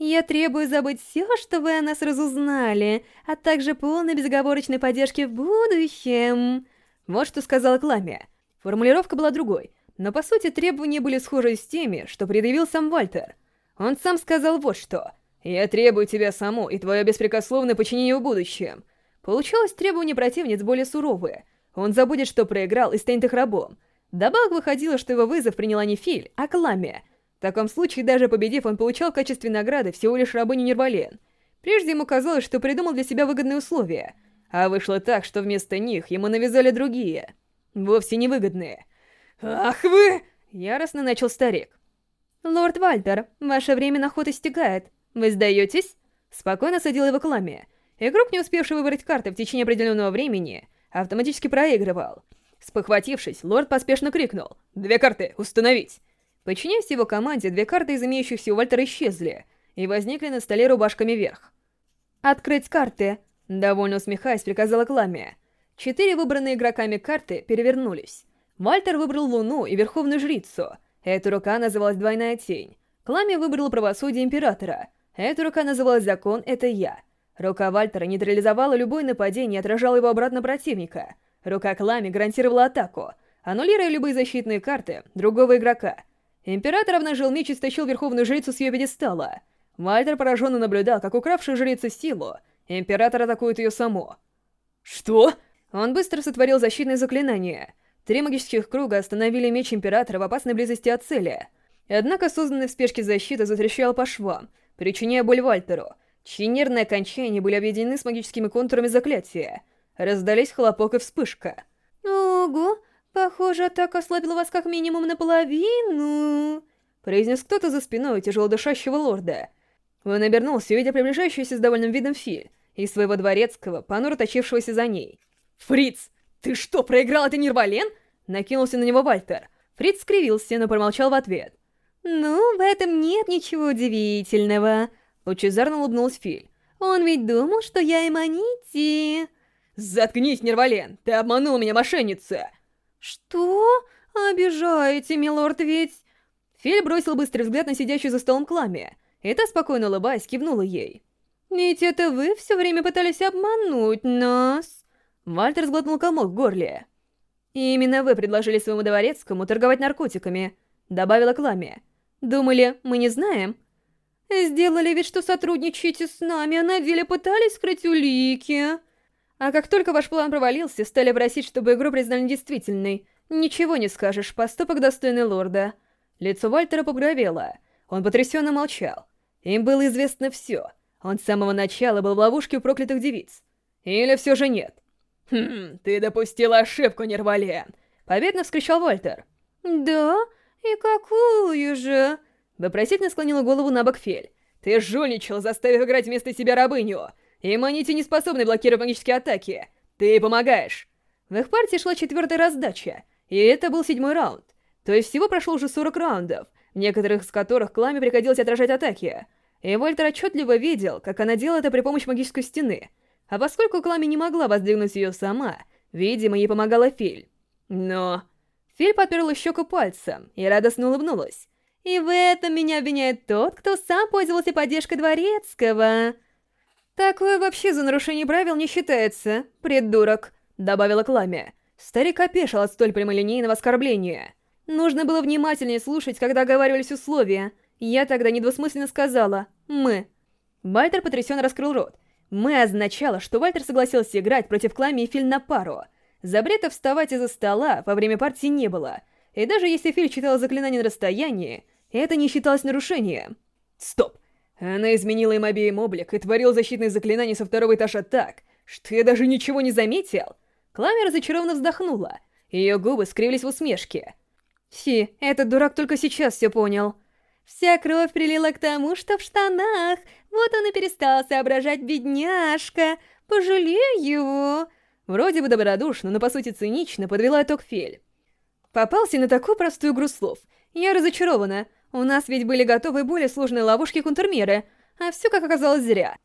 «Я требую забыть все, что вы о нас разузнали, а также полной безоговорочной поддержки в будущем». Вот что сказала Кламия. Формулировка была другой, но по сути требования были схожи с теми, что предъявил сам Вальтер. Он сам сказал вот что. «Я требую тебя саму и твое беспрекословное подчинение в будущем». Получалось, требования противниц более суровые. Он забудет, что проиграл, и станет их рабом. Добавок выходило, что его вызов приняла не Филь, а Кламия. В таком случае, даже победив, он получал в качестве награды всего лишь рабыню Нервален. Прежде ему казалось, что придумал для себя выгодные условия. А вышло так, что вместо них ему навязали другие. Вовсе невыгодные. «Ах вы!» — яростно начал старик. «Лорд Вальтер, ваше время на ход истекает. Вы сдаетесь?» Спокойно садил его Кламия. Игрок, не успевший выбрать карты в течение определенного времени, автоматически проигрывал. Спохватившись, лорд поспешно крикнул «Две карты! Установить!» Подчиняясь его команде, две карты из имеющихся у Вальтера исчезли и возникли на столе рубашками вверх. «Открыть карты!» Довольно усмехаясь, приказала Кламия. Четыре выбранные игроками карты перевернулись. Вальтер выбрал Луну и Верховную Жрицу. Эта рука называлась Двойная Тень. Кламия выбрала Правосудие Императора. Эта рука называлась Закон — это я. Рука Вальтера нейтрализовала любое нападение и отражала его обратно противника. Рука Клами гарантировала атаку, аннулируя любые защитные карты другого игрока. Император обнажил меч и стащил Верховную Жрицу с ее пьедестала. Вальтер пораженно наблюдал, как укравшую жрицу силу, император атакует ее само. Что? Он быстро сотворил защитное заклинание. Три магических круга остановили меч Императора в опасной близости от цели. Однако созданная в спешке защита затрещала по швам, причиняя боль Вальтеру, чьи нервные окончания были объединены с магическими контурами заклятия. Раздались хлопок и вспышка. «Ого, похоже, атака ослабила вас как минимум наполовину», произнес кто-то за спиной тяжело дышащего лорда. Он обернулся, увидя приближающуюся с довольным видом Филь, из своего дворецкого, понуро точившегося за ней. «Фриц, ты что, проиграл это Нирвален?» Накинулся на него Вальтер. Фриц скривился, но промолчал в ответ. «Ну, в этом нет ничего удивительного», — лучезарно улыбнулась Филь. «Он ведь думал, что я Эманити...» «Заткнись, Нервален! Ты обманул меня, мошенница!» «Что? Обижаете, милорд, ведь...» Филь бросил быстрый взгляд на сидящую за столом Кламия, и та, спокойно улыбаясь, кивнула ей. «Ведь это вы все время пытались обмануть нас!» Вальтер сглотнул комок в горле. «И именно вы предложили своему дворецкому торговать наркотиками», — добавила Кламия. «Думали, мы не знаем?» «Сделали вид, что сотрудничаете с нами, а на деле пытались скрыть улики!» А как только ваш план провалился, стали просить, чтобы игру признали действительной. Ничего не скажешь, поступок достойный лорда. Лицо Вальтера побровело. Он потрясенно молчал. Им было известно все. Он с самого начала был в ловушке у проклятых девиц. Или все же нет? «Хм, ты допустила ошибку, Нервален!» Победно вскричал Вальтер. «Да? И какую же?» Вопросительно склонила голову на бок Фель. «Ты жульничал, заставив играть вместо себя рабыню!» И манити не способны блокировать магические атаки. Ты помогаешь. В их партии шла четвертая раздача, и это был седьмой раунд. То есть всего прошло уже 40 раундов, некоторых из которых Кламе приходилось отражать атаки. И Вольтер отчетливо видел, как она делала это при помощи магической стены. А поскольку Кламе не могла воздвигнуть ее сама, видимо, ей помогала Филь. Но... Филь подперла щеку пальцем и радостно улыбнулась. «И в этом меня обвиняет тот, кто сам пользовался поддержкой Дворецкого!» «Такое вообще за нарушение правил не считается, придурок», — добавила Кламя. Старик опешил от столь прямолинейного оскорбления. Нужно было внимательнее слушать, когда оговаривались условия. Я тогда недвусмысленно сказала «мы». Вальтер потрясенно раскрыл рот. «Мы» означало, что Вальтер согласился играть против Клами и Филь на пару. Запрета вставать из-за стола во время партии не было. И даже если Филь читал заклинание на расстоянии, это не считалось нарушением. Стоп! Она изменила им обеим облик и творила защитные заклинания со второго этажа так, что я даже ничего не заметил. Кламя разочарованно вздохнула. Ее губы скривились в усмешке. Фи, этот дурак только сейчас все понял. Вся кровь прилила к тому, что в штанах. Вот он и перестал соображать, бедняжка. Пожалей его. Вроде бы добродушно, но по сути цинично подвела итог Фель. Попался на такую простую игру слов. Я разочарована. У нас ведь были готовы более сложные ловушки контрмеры, а все, как оказалось, зря.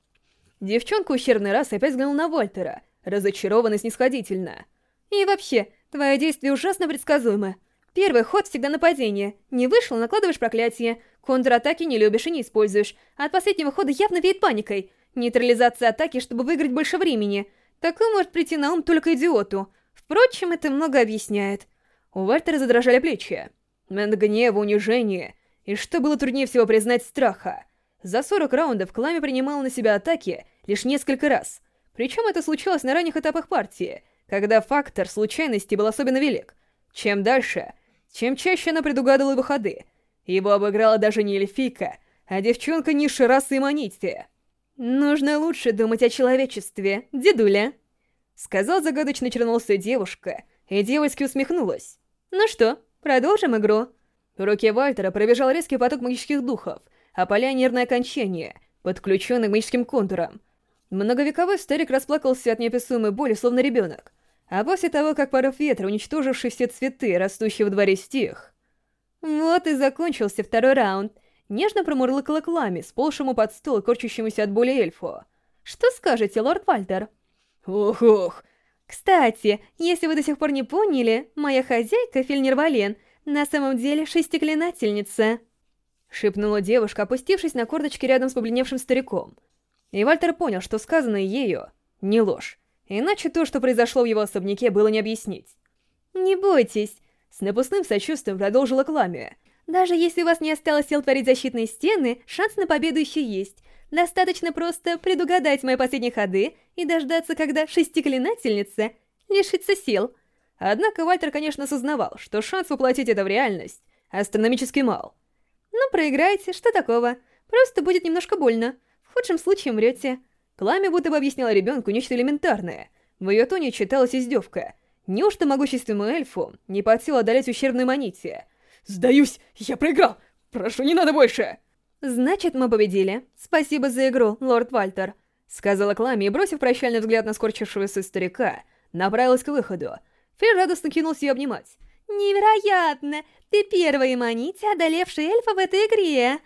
Девчонка ущербный раз опять взглянула на Вольтера, разочарованно и снисходительно. И вообще, твои действия ужасно предсказуемы. Первый ход всегда нападение. Не вышел, накладываешь проклятие. Контратаки не любишь и не используешь. А от последнего хода явно веет паникой. Нейтрализация атаки, чтобы выиграть больше времени. Такое может прийти на ум только идиоту. Впрочем, это много объясняет. У Вальтера задрожали плечи. От гнева, унижения и, что было труднее всего признать, страха. За 40 раундов Клами принимал на себя атаки лишь несколько раз. Причем это случалось на ранних этапах партии, когда фактор случайности был особенно велик. Чем дальше, чем чаще она предугадывала его ходы. Его обыграла даже не эльфийка, а девчонка низшей расы Манити. «Нужно лучше думать о человечестве, дедуля», — сказал загадочно чернолосая девушка, и девочки усмехнулась. Ну что, продолжим игру? В руке Вальтера пробежал резкий поток магических духов, опаляя нервное окончание, подключенное к магическим контурам. Многовековой старик расплакался от неописуемой боли, словно ребенок. А после того, как порыв ветра, уничтоживший все цветы, растущие в дворе, стих... Вот и закончился второй раунд. Нежно промурлыкала Клами, сползшему под стол и корчащемуся от боли эльфу. «Что скажете, лорд Вальтер?» «Ох-ох!» Кстати, если вы до сих пор не поняли, моя хозяйка Фильнер Вален на самом деле шестиклинательница. Шепнула девушка, опустившись на корточки рядом с побледневшим стариком. И Вальтер понял, что сказанное ею не ложь. Иначе то, что произошло в его особняке, было не объяснить. «Не бойтесь», — с напускным сочувствием продолжила Кламия. «Даже если у вас не осталось сил творить защитные стены, шанс на победу еще есть. Достаточно просто предугадать мои последние ходы и дождаться, когда шестиклинательница лишится сил. Однако Вальтер, конечно, осознавал, что шанс воплотить это в реальность астрономически мал. Ну, проиграете, что такого? Просто будет немножко больно. В худшем случае умрете. Пламя будто бы объясняло ребенку нечто элементарное. В ее тоне читалась издевка. Неужто могущественному эльфу не под силу одолеть ущербную манития? «Сдаюсь! Я проиграл! Прошу, не надо больше!» «Значит, мы победили. Спасибо за игру, лорд Вальтер», — сказала Клами и, бросив прощальный взгляд на скорчившегося старика, направилась к выходу. Фейр радостно кинулся ее обнимать. «Невероятно! Ты первая Эманити, одолевшая эльфа в этой игре!»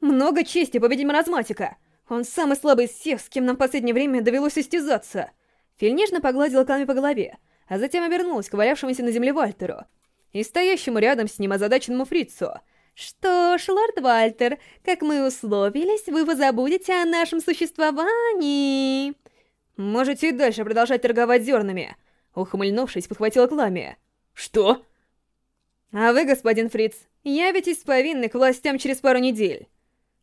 «Много чести победить маразматика! Он самый слабый из всех, с кем нам в последнее время довелось истязаться!» Филь нежно погладила Клами по голове, а затем обернулась к валявшемуся на земле Вальтеру и стоящему рядом с ним озадаченному фрицу — «Что ж, лорд Вальтер, как мы условились, вы позабудете о нашем существовании!» «Можете и дальше продолжать торговать зернами!» Ухмыльнувшись, подхватила Кламия. «Что?» «А вы, господин Фриц, явитесь с повинной к властям через пару недель!»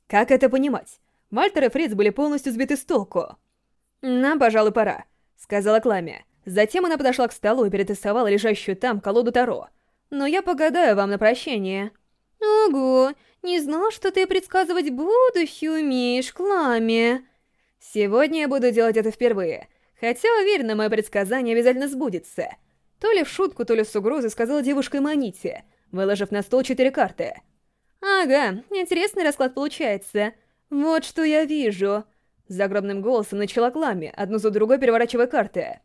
«Как это понимать? Вальтер и Фриц были полностью сбиты с толку!» «Нам, пожалуй, пора», — сказала Кламия. Затем она подошла к столу и перетасовала лежащую там колоду Таро. «Но я погадаю вам на прощение». «Ого, не знал, что ты предсказывать будущее умеешь, Кламе!» «Сегодня я буду делать это впервые, хотя уверена, мое предсказание обязательно сбудется». То ли в шутку, то ли с угрозой сказала девушка Эманите, выложив на стол четыре карты. «Ага, интересный расклад получается. Вот что я вижу». Загробным голосом начала Клами, одну за другой переворачивая карты.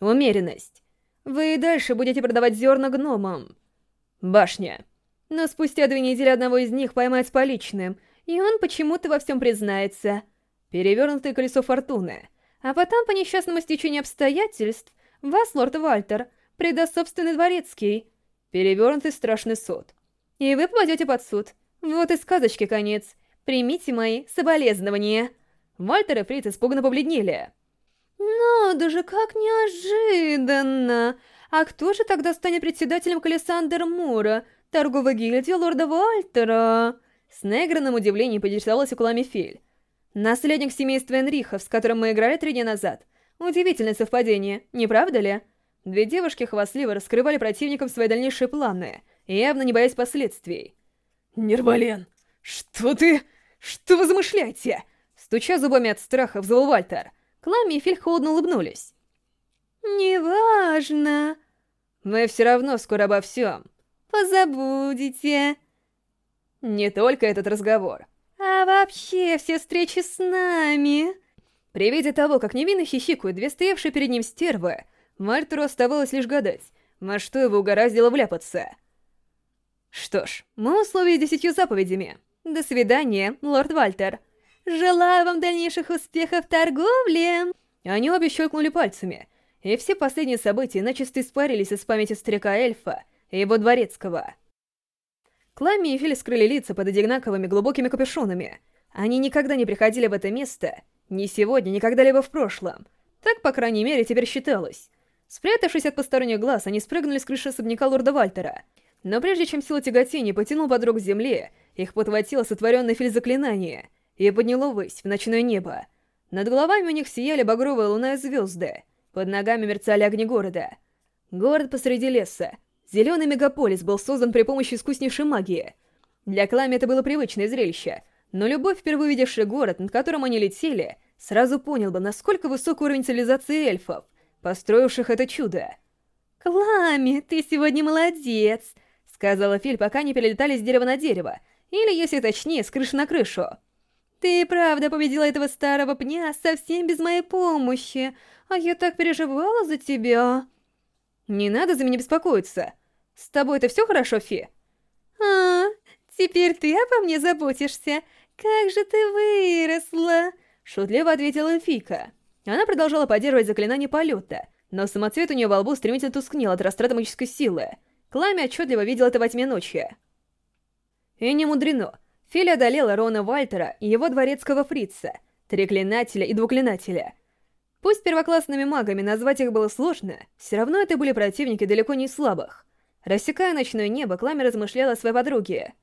«Умеренность. Вы и дальше будете продавать зерна гномам». «Башня. Но спустя две недели одного из них поймают с поличным, и он почему-то во всем признается. Перевернутое колесо фортуны. А потом, по несчастному стечению обстоятельств, вас, лорд Вальтер, предаст собственный дворецкий. Перевернутый страшный суд. И вы попадете под суд. Вот и сказочки конец. Примите мои соболезнования. Вальтер и Фриц испуганно побледнели. «Надо же, как неожиданно! А кто же тогда станет председателем Калисандр Мура? торговой гильдии лорда Вальтера!» С наигранным удивлением поинтересовалась у Кламифель. «Наследник семейства Энрихов, с которым мы играли три дня назад. Удивительное совпадение, не правда ли?» Две девушки хвастливо раскрывали противникам свои дальнейшие планы, явно не боясь последствий. «Нервален, что ты... «Что вы замышляете?» Стуча зубами от страха, взвыл Вальтер. Клами и Филь холодно улыбнулись. «Неважно. Мы все равно скоро обо всем. Позабудете. Не только этот разговор. Вообще все встречи с нами...» При виде того, как невинно хихикают две стоявшие перед ним стервы, Вальтеру оставалось лишь гадать, во что его угораздило вляпаться. Что ж, мы условились десятью заповедями. До свидания, лорд Вальтер. Желаю вам дальнейших успехов в торговле. Они обе щелкнули пальцами, и все последние события начисто испарились из памяти старика-эльфа и его дворецкого. Клами и Фили скрыли лица под одинаковыми глубокими капюшонами. Они никогда не приходили в это место, ни сегодня, ни когда-либо в прошлом. Так, по крайней мере, теперь считалось. Спрятавшись от посторонних глаз, они спрыгнули с крыши особняка лорда Вальтера. Но прежде чем сила тяготения потянула подруг к земле, их подхватило сотворенное Фили заклинание и подняло ввысь, в ночное небо. Над головами у них сияли багровая луна и звезды. Под ногами мерцали огни города. Город посреди леса. Зеленый мегаполис был создан при помощи искуснейшей магии. Для Клами это было привычное зрелище, но любовь, впервые видевший город, над которым они летели, сразу понял бы, насколько высок уровень цивилизации эльфов, построивших это чудо. «Клами, ты сегодня молодец!» — сказала Филь, пока не перелетали с дерева на дерево, или, если точнее, с крыши на крышу. «Ты правда победила этого старого пня совсем без моей помощи, а я так переживала за тебя!» «Не надо за меня беспокоиться. С тобой это все хорошо, Фи?» «А, теперь ты обо мне заботишься. Как же ты выросла!» Шутливо ответила Фика. Она продолжала поддерживать заклинание полета, но самоцвет у нее во лбу стремительно тускнел от растраты магической силы. Кламя отчетливо видел это во тьме ночи. И не мудрено. Фили одолела Рона Вальтера и его дворецкого фрица, треклинателя и двуклинателя. Пусть первоклассными магами назвать их было сложно, все равно это были противники далеко не слабых. Рассекая ночное небо, Кламя размышляла о своей подруге.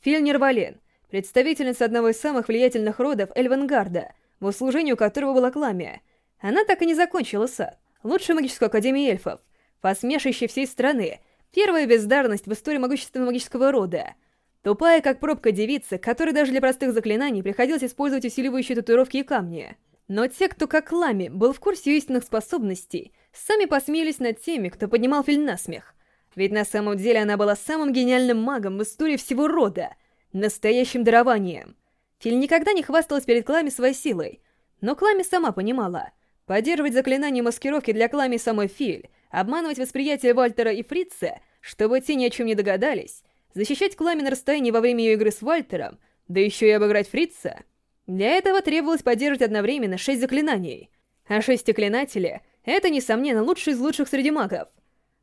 Филь Нервален, представительница одного из самых влиятельных родов Эльвенгарда, в услужении у которого была Кламия. Она так и не закончила сад, лучшую магическую академию эльфов, посмешище всей страны, первая бездарность в истории могущественного магического рода. Тупая, как пробка девица, которой даже для простых заклинаний приходилось использовать усиливающие татуировки и камни. Но те, кто как Лами был в курсе ее истинных способностей, сами посмеялись над теми, кто поднимал Филь на смех. Ведь на самом деле она была самым гениальным магом в истории всего рода, настоящим дарованием. Филь никогда не хвасталась перед Клами своей силой, но Клами сама понимала, поддерживать заклинание маскировки для Клами самой Филь, обманывать восприятие Вальтера и Фрица, чтобы те ни о чем не догадались, защищать Клами на расстоянии во время ее игры с Вальтером, да еще и обыграть Фрица — для этого требовалось поддерживать одновременно шесть заклинаний. А шесть заклинателей — это, несомненно, лучший из лучших среди магов.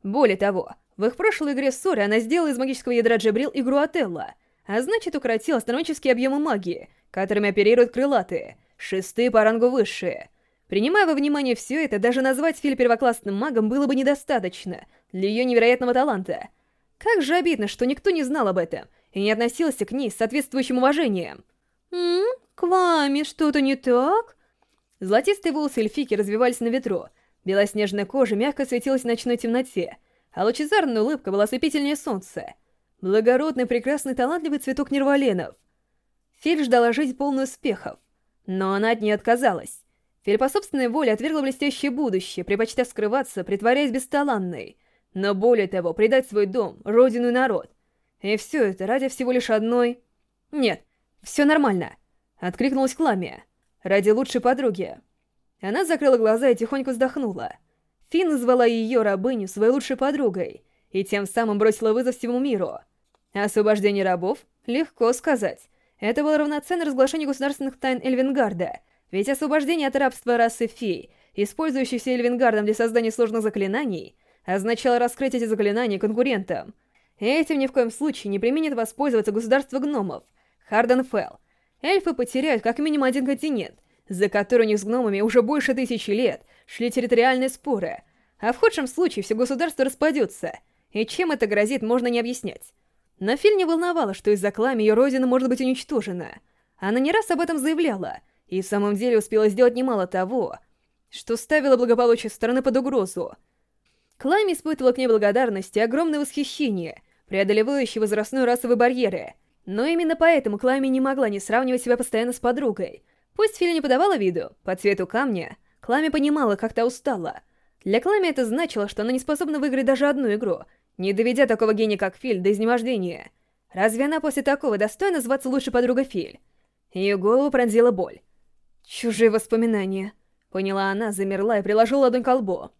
Более того, в их прошлой игре Ссоры она сделала из магического ядра Джабрил игру Отелло, а значит укоротила астрономические объемы магии, которыми оперируют крылатые, шестые по рангу высшие. Принимая во внимание все это, даже назвать Филь первоклассным магом было бы недостаточно для ее невероятного таланта. Как же обидно, что никто не знал об этом и не относился к ней с соответствующим уважением. «М? К вами что-то не так?» Золотистые волосы эльфики развивались на ветру, белоснежная кожа мягко светилась в ночной темноте, а лучезарная улыбка была ослепительнее солнца. Благородный, прекрасный, талантливый цветок нерволенов. Филь ждала жизнь полную успехов, но она от нее отказалась. Филь по собственной воле отвергла блестящее будущее, предпочтя скрываться, притворяясь бесталанной, но более того, предать свой дом, родину и народ. И все это ради всего лишь одной... Нет, все нормально. Откликнулась Кламия. Ради лучшей подруги. Она закрыла глаза и тихонько вздохнула. Фи назвала ее рабыню своей лучшей подругой, и тем самым бросила вызов всему миру. Освобождение рабов? Легко сказать. Это было равноценно разглашению государственных тайн Эльвингарда, ведь освобождение от рабства расы фей, использующихся Эльвингардом для создания сложных заклинаний, означало раскрыть эти заклинания конкурентам. Этим ни в коем случае не применит воспользоваться государство гномов, Харденфелл, эльфы потеряют как минимум один континент, за который у них с гномами уже больше тысячи лет шли территориальные споры, а в худшем случае все государство распадется, и чем это грозит, можно не объяснять. Но Филь не волновало, что из-за клами ее родина может быть уничтожена. Она не раз об этом заявляла, и в самом деле успела сделать немало того, что ставило благополучие страны под угрозу. Клайми испытывала к ней благодарность и огромное восхищение, преодолевающие возрастной расовые барьеры — Но именно поэтому Клами не могла не сравнивать себя постоянно с подругой. Пусть Филя не подавала виду, по цвету камня, Клами понимала, как та устала. Для Клами это значило, что она не способна выиграть даже одну игру, не доведя такого гения, как Филь, до изнемождения. Разве она после такого достойна зваться лучшей подругой Филь? Ее голову пронзила боль. «Чужие воспоминания», — поняла она, замерла и приложила ладонь к лбу.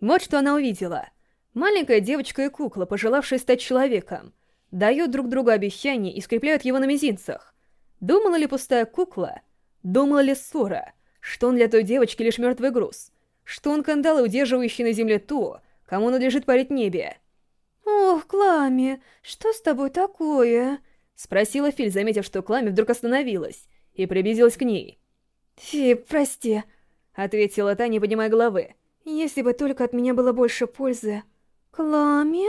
Вот что она увидела. Маленькая девочка и кукла, пожелавшие стать человеком, дают друг другу обещания и скрепляют его на мизинцах. Думала ли пустая кукла? Думала ли ссора? Что он для той девочки лишь мертвый груз? Что он кандалы, удерживающий на земле ту, кому надлежит парить небе? «Ох, Клами, что с тобой такое?» — спросила Филь, заметив, что Клами вдруг остановилась, и приблизилась к ней. «Фи, прости», — ответила та, не поднимая головы. «Если бы только от меня было больше пользы». «Клами?»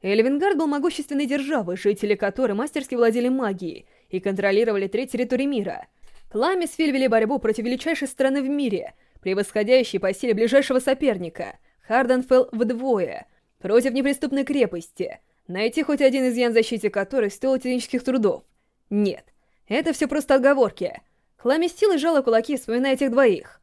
Эльвингард был могущественной державой, жители которой мастерски владели магией и контролировали треть территории мира. Филь вели борьбу против величайшей страны в мире, превосходящей по силе ближайшего соперника, Харденфелл вдвое, против неприступной крепости, найти хоть один изъян защите которой стоил титанических трудов. Нет, это все просто отговорки. Клами с силой жала кулаки, вспоминая этих двоих.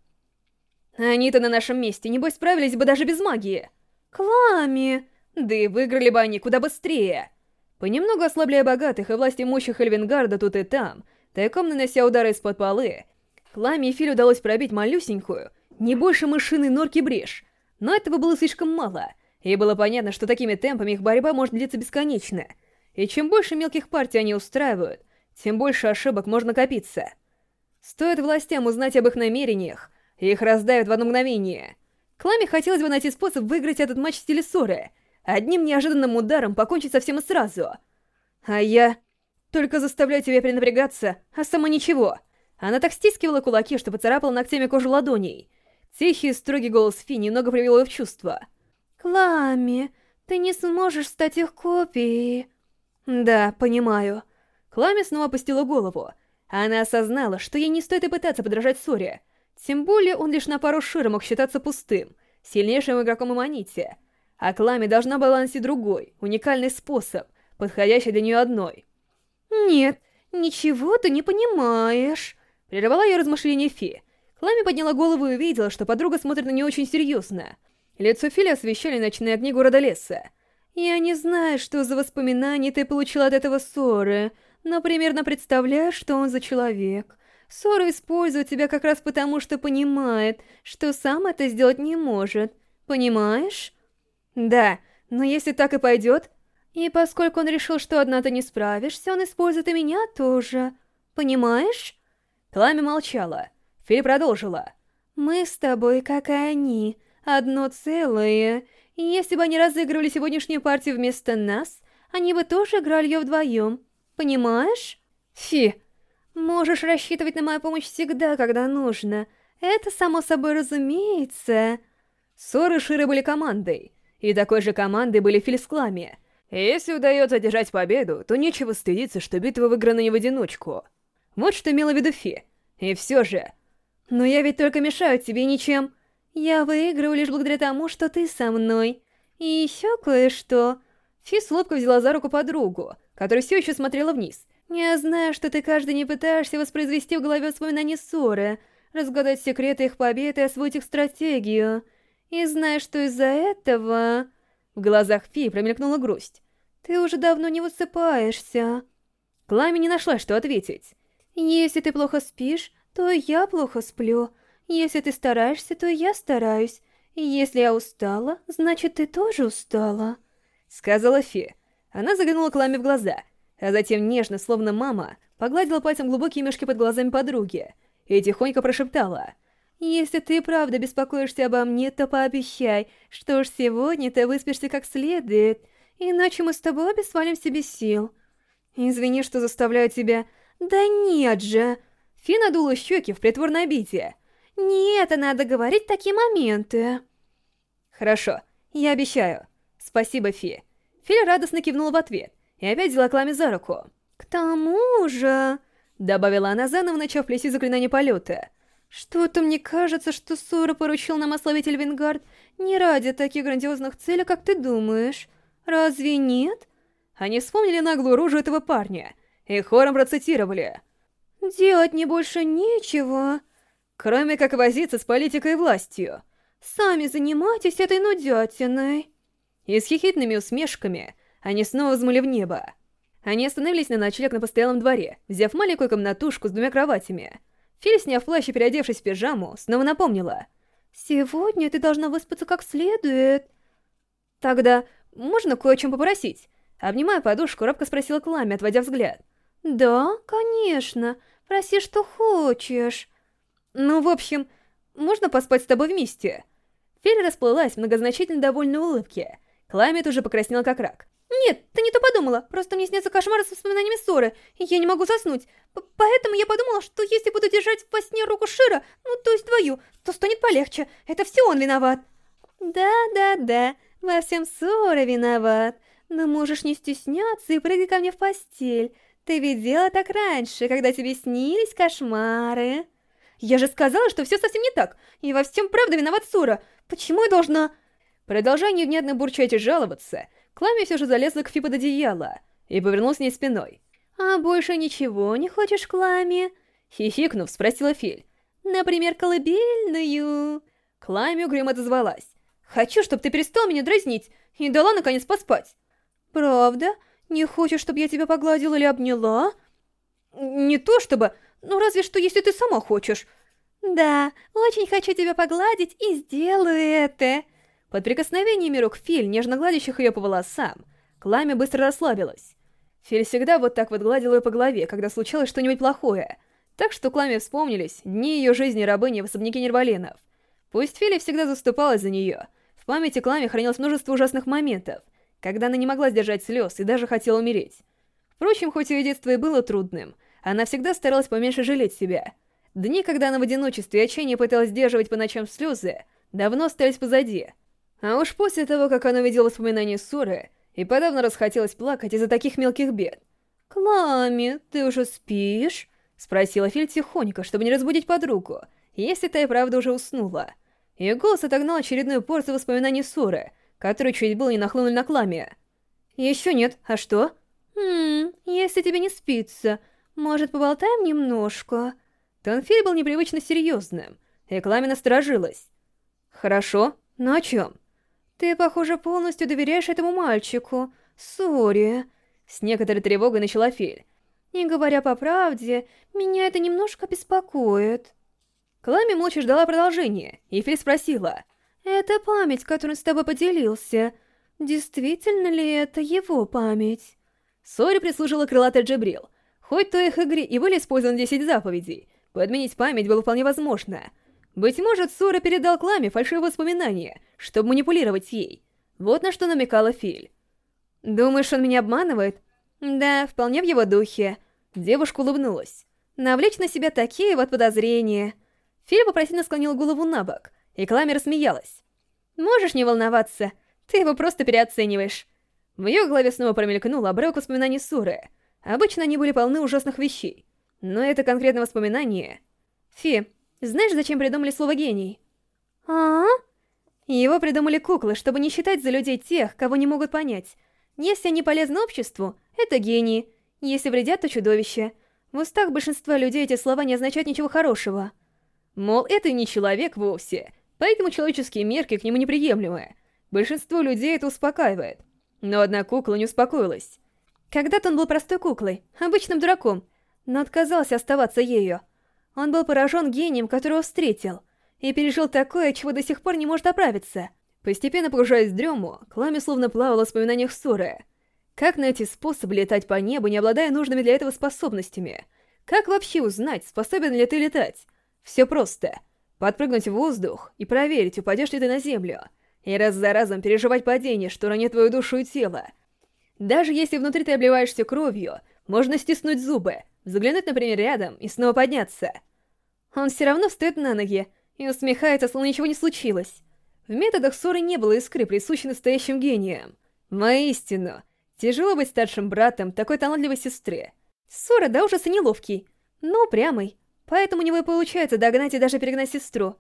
Они-то на нашем месте, небось, справились бы даже без магии. Клами! Да и выиграли бы они куда быстрее. Понемногу ослабляя богатых и власть имущих Эльвингарда тут и там, тайком нанося удары из-под полы, Клами и Филь удалось пробить малюсенькую, не больше мышиной норки брешь, но этого было слишком мало, и было понятно, что такими темпами их борьба может длиться бесконечно. И чем больше мелких партий они устраивают, тем больше ошибок можно копиться. Стоит властям узнать об их намерениях, и их раздавят в одно мгновение. Кламе хотелось бы найти способ выиграть этот матч в стиле ссоры, одним неожиданным ударом покончить со всем и сразу. А я только заставляю тебя перенапрягаться, а сама ничего. Она так стискивала кулаки, что поцарапала ногтями кожу ладоней. Тихий строгий голос Фи немного привел ее в чувство. «Клами, ты не сможешь стать их копией». «Да, понимаю». Клами снова опустила голову. Она осознала, что ей не стоит и пытаться подражать Соре. Тем более он лишь на пару шира мог считаться пустым, сильнейшим игроком Аманите. А Клами должна была найти другой, уникальный способ, подходящий для нее одной. «Нет, ничего ты не понимаешь», — прервала ее размышления Фи. Клами подняла голову и увидела, что подруга смотрит на нее очень серьезно. Лицо Фили освещали ночные огни города леса. «Я не знаю, что за воспоминания ты получила от этого ссоры, но примерно представляю, что он за человек. Ссора использует тебя как раз потому, что понимает, что сам это сделать не может. Понимаешь?» «Да, но если так и пойдет...» «И поскольку он решил, что одна ты не справишься, он использует и меня тоже. Понимаешь?» Пламя молчала. Фили продолжила. «Мы с тобой, как и они, одно целое. И если бы они разыгрывали сегодняшнюю партию вместо нас, они бы тоже играли ее вдвоем. Понимаешь?» «Фи!» «Можешь рассчитывать на мою помощь всегда, когда нужно. Это само собой разумеется». Соры и Ширы были командой, и такой же командой были Филь с Клами. Если удается одержать победу, то нечего стыдиться, что битва выиграна не в одиночку. Вот что имела в виду Фи. И все же... Но я ведь только мешаю тебе ничем. Я выигрываю лишь благодаря тому, что ты со мной. И еще кое-что. Фи с взяла за руку подругу, которая все еще смотрела вниз. Я знаю, что ты каждый не пытаешься воспроизвести в голове воспоминания ссоры, разгадать секреты их побед и освоить их стратегию. И знаешь, что из-за этого... В глазах Фи промелькнула грусть. «Ты уже давно не высыпаешься». Клами не нашла, что ответить. «Если ты плохо спишь, то я плохо сплю. Если ты стараешься, то я стараюсь. Если я устала, значит, ты тоже устала», — сказала Фи. Она заглянула Клами в глаза, а затем нежно, словно мама, погладила пальцем глубокие мешки под глазами подруги и тихонько прошептала — если ты правда беспокоишься обо мне, то пообещай, что уж сегодня ты выспишься как следует, иначе мы с тобой обе свалимся без сил. Извини, что заставляю тебя... Да нет же! Фи надула щеки в притворной обиде. Нет, надо говорить такие моменты. Хорошо, я обещаю. Спасибо, Фи. Фи радостно кивнула в ответ и опять взяла Клами за руку. К тому же... Добавила она заново, начав плести заклинание полета. Что-то мне кажется, что Сора поручил нам ословить Эльвингард не ради таких грандиозных целей, как ты думаешь. Разве нет? Они вспомнили наглую рожу этого парня. и хором процитировали. «Делать не больше нечего, кроме как возиться с политикой и властью. Сами занимайтесь этой нудятиной». И с хихидными усмешками они снова взмыли в небо. Они остановились на ночлег на постоялом дворе, взяв маленькую комнатушку с двумя кроватями. Филь, сняв плащ и переодевшись в пижаму, снова напомнила. «Сегодня ты должна выспаться как следует». «Тогда можно кое о чем попросить?» Обнимая подушку, робко спросила Клами, отводя взгляд. «Да, конечно. Проси, что хочешь». «Ну, в общем, можно поспать с тобой вместе?» Фель расплылась в многозначительно довольной улыбке. Клами уже покраснела как рак. «Нет, ты не то подумала. Просто мне снятся кошмары с воспоминаниями ссоры, я не могу заснуть. П Поэтому я подумала, что если буду держать во сне руку Шира, ну, то есть твою, то станет полегче. Это все он виноват». «Да-да-да, во всем ссора виноват. Но можешь не стесняться и прыгай ко мне в постель. Ты ведь делала так раньше, когда тебе снились кошмары». «Я же сказала, что все совсем не так, и во всем правда виноват Сура. Почему я должна...» Продолжая невнятно бурчать и жаловаться, Клами все же залезла к Фи под одеяло и повернулась к ней спиной. «А больше ничего не хочешь, Клами?» Хихикнув, спросила Филь. «Например, колыбельную?» Клами угрюмо отозвалась. «Хочу, чтобы ты перестал меня дразнить и дала наконец поспать». «Правда? Не хочешь, чтобы я тебя погладила или обняла?» «Не то чтобы, но разве что, если ты сама хочешь». «Да, очень хочу тебя погладить и сделаю это». Под прикосновениями рук Филь, нежно гладящих ее по волосам, Клами быстро расслабилась. Филь всегда вот так вот гладила ее по голове, когда случалось что-нибудь плохое. Так что Кламе вспомнились дни ее жизни рабыни в особняке Нерваленов. Пусть Фили всегда заступалась за нее, в памяти Кламе хранилось множество ужасных моментов, когда она не могла сдержать слез и даже хотела умереть. Впрочем, хоть ее детство и было трудным, она всегда старалась поменьше жалеть себя. Дни, когда она в одиночестве и отчаянии пыталась сдерживать по ночам слезы, давно остались позади. А уж после того, как она видела воспоминания ссоры, и подавно расхотелось плакать из-за таких мелких бед. «Клами, ты уже спишь?» — спросила Филь тихонько, чтобы не разбудить подругу, если та и правда уже уснула. Ее голос отогнал очередную порцию воспоминаний ссоры, которые чуть было не нахлынули на Клами. «Еще нет, а что?» «Хм, если тебе не спится, может, поболтаем немножко?» Тонфиль был непривычно серьезным, и Клами насторожилась. «Хорошо, но о чем?» «Ты, похоже, полностью доверяешь этому мальчику. Сори». С некоторой тревогой начала Филь. «Не говоря по правде, меня это немножко беспокоит». Клами молча ждала продолжения, и Филь спросила. «Это память, которую с тобой поделился. Действительно ли это его память?» Сори прислужила крылатый Джабрил. Хоть то их игре и были использованы 10 заповедей, подменить память было вполне возможно — быть может, Сора передал Кламе фальшивые воспоминания, чтобы манипулировать ей. Вот на что намекала Филь. «Думаешь, он меня обманывает?» «Да, вполне в его духе». Девушка улыбнулась. «Навлечь на себя такие вот подозрения». Филь вопросительно склонил голову на бок, и Кламе рассмеялась. «Можешь не волноваться, ты его просто переоцениваешь». В ее голове снова промелькнул обрывок воспоминаний Суры. Обычно они были полны ужасных вещей. Но это конкретное воспоминание... Фи, знаешь, зачем придумали слово «гений»? А? Его придумали куклы, чтобы не считать за людей тех, кого не могут понять. Если они полезны обществу, это гении. Если вредят, то чудовище. В устах большинства людей эти слова не означают ничего хорошего. Мол, это не человек вовсе, поэтому человеческие мерки к нему неприемлемы. Большинство людей это успокаивает. Но одна кукла не успокоилась. Когда-то он был простой куклой, обычным дураком, но отказался оставаться ею. Он был поражен гением, которого встретил, и пережил такое, чего до сих пор не может оправиться. Постепенно погружаясь в дрему, Клами словно плавал в воспоминаниях Суры. Как найти способ летать по небу, не обладая нужными для этого способностями? Как вообще узнать, способен ли ты летать? Все просто. Подпрыгнуть в воздух и проверить, упадешь ли ты на землю. И раз за разом переживать падение, что ранит твою душу и тело. Даже если внутри ты обливаешься кровью, можно стиснуть зубы, заглянуть, например, рядом и снова подняться — он все равно встает на ноги и усмехается, словно ничего не случилось. В методах ссоры не было искры, присущей настоящим гением. Воистину, тяжело быть старшим братом такой талантливой сестре. Ссора да ужаса неловкий, но упрямый, поэтому у него и получается догнать и даже перегнать сестру.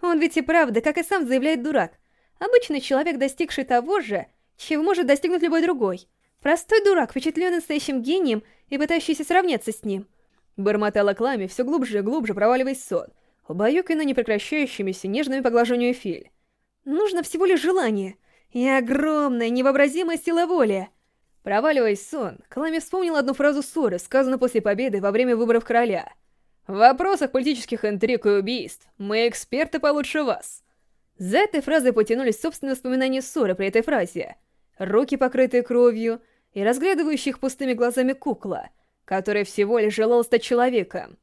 Он ведь и правда, как и сам заявляет дурак, обычный человек, достигший того же, чего может достигнуть любой другой. Простой дурак, впечатленный настоящим гением и пытающийся сравняться с ним. Бормотала Клами, все глубже и глубже проваливаясь в сон, убаюканно непрекращающимися нежными поглаживаниями Филь. Нужно всего лишь желание и огромная, невообразимая сила воли. Проваливаясь в сон, Клами вспомнила одну фразу ссоры, сказанную после победы во время выборов короля. «В вопросах политических интриг и убийств мы эксперты получше вас». За этой фразой потянулись собственные воспоминания ссоры при этой фразе. Руки, покрытые кровью, и разглядывающих пустыми глазами кукла, которая всего лишь желала стать человеком.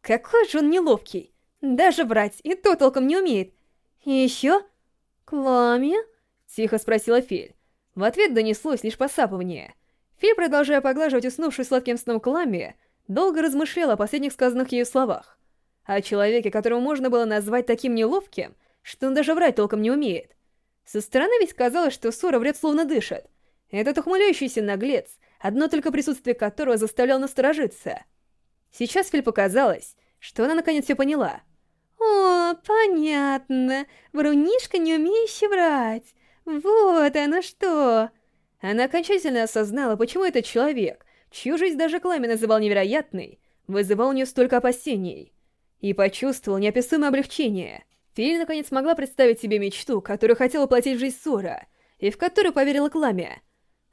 Какой же он неловкий. Даже врать и то толком не умеет. И еще... Клами? Тихо спросила Филь. В ответ донеслось лишь посапывание. Филь, продолжая поглаживать уснувшую сладким сном Клами, долго размышлял о последних сказанных ею словах. О человеке, которого можно было назвать таким неловким, что он даже врать толком не умеет. Со стороны ведь казалось, что Сора врет словно дышит. Этот ухмыляющийся наглец, одно только присутствие которого заставлял насторожиться. Сейчас Филь показалось, что она наконец все поняла. «О, понятно. Врунишка, не умеющий врать. Вот оно что!» Она окончательно осознала, почему этот человек, чью жизнь даже Клами называл невероятной, вызывал у нее столько опасений. И почувствовал неописуемое облегчение. Филь наконец смогла представить себе мечту, которую хотела платить в жизнь Сора, и в которую поверила Кламе.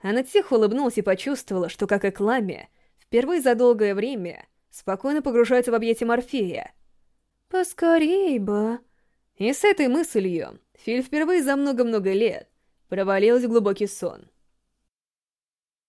Она тихо улыбнулась и почувствовала, что, как и Кламе, впервые за долгое время спокойно погружается в объятия Морфея. «Поскорей бы...» И с этой мыслью Филь впервые за много-много лет провалилась в глубокий сон.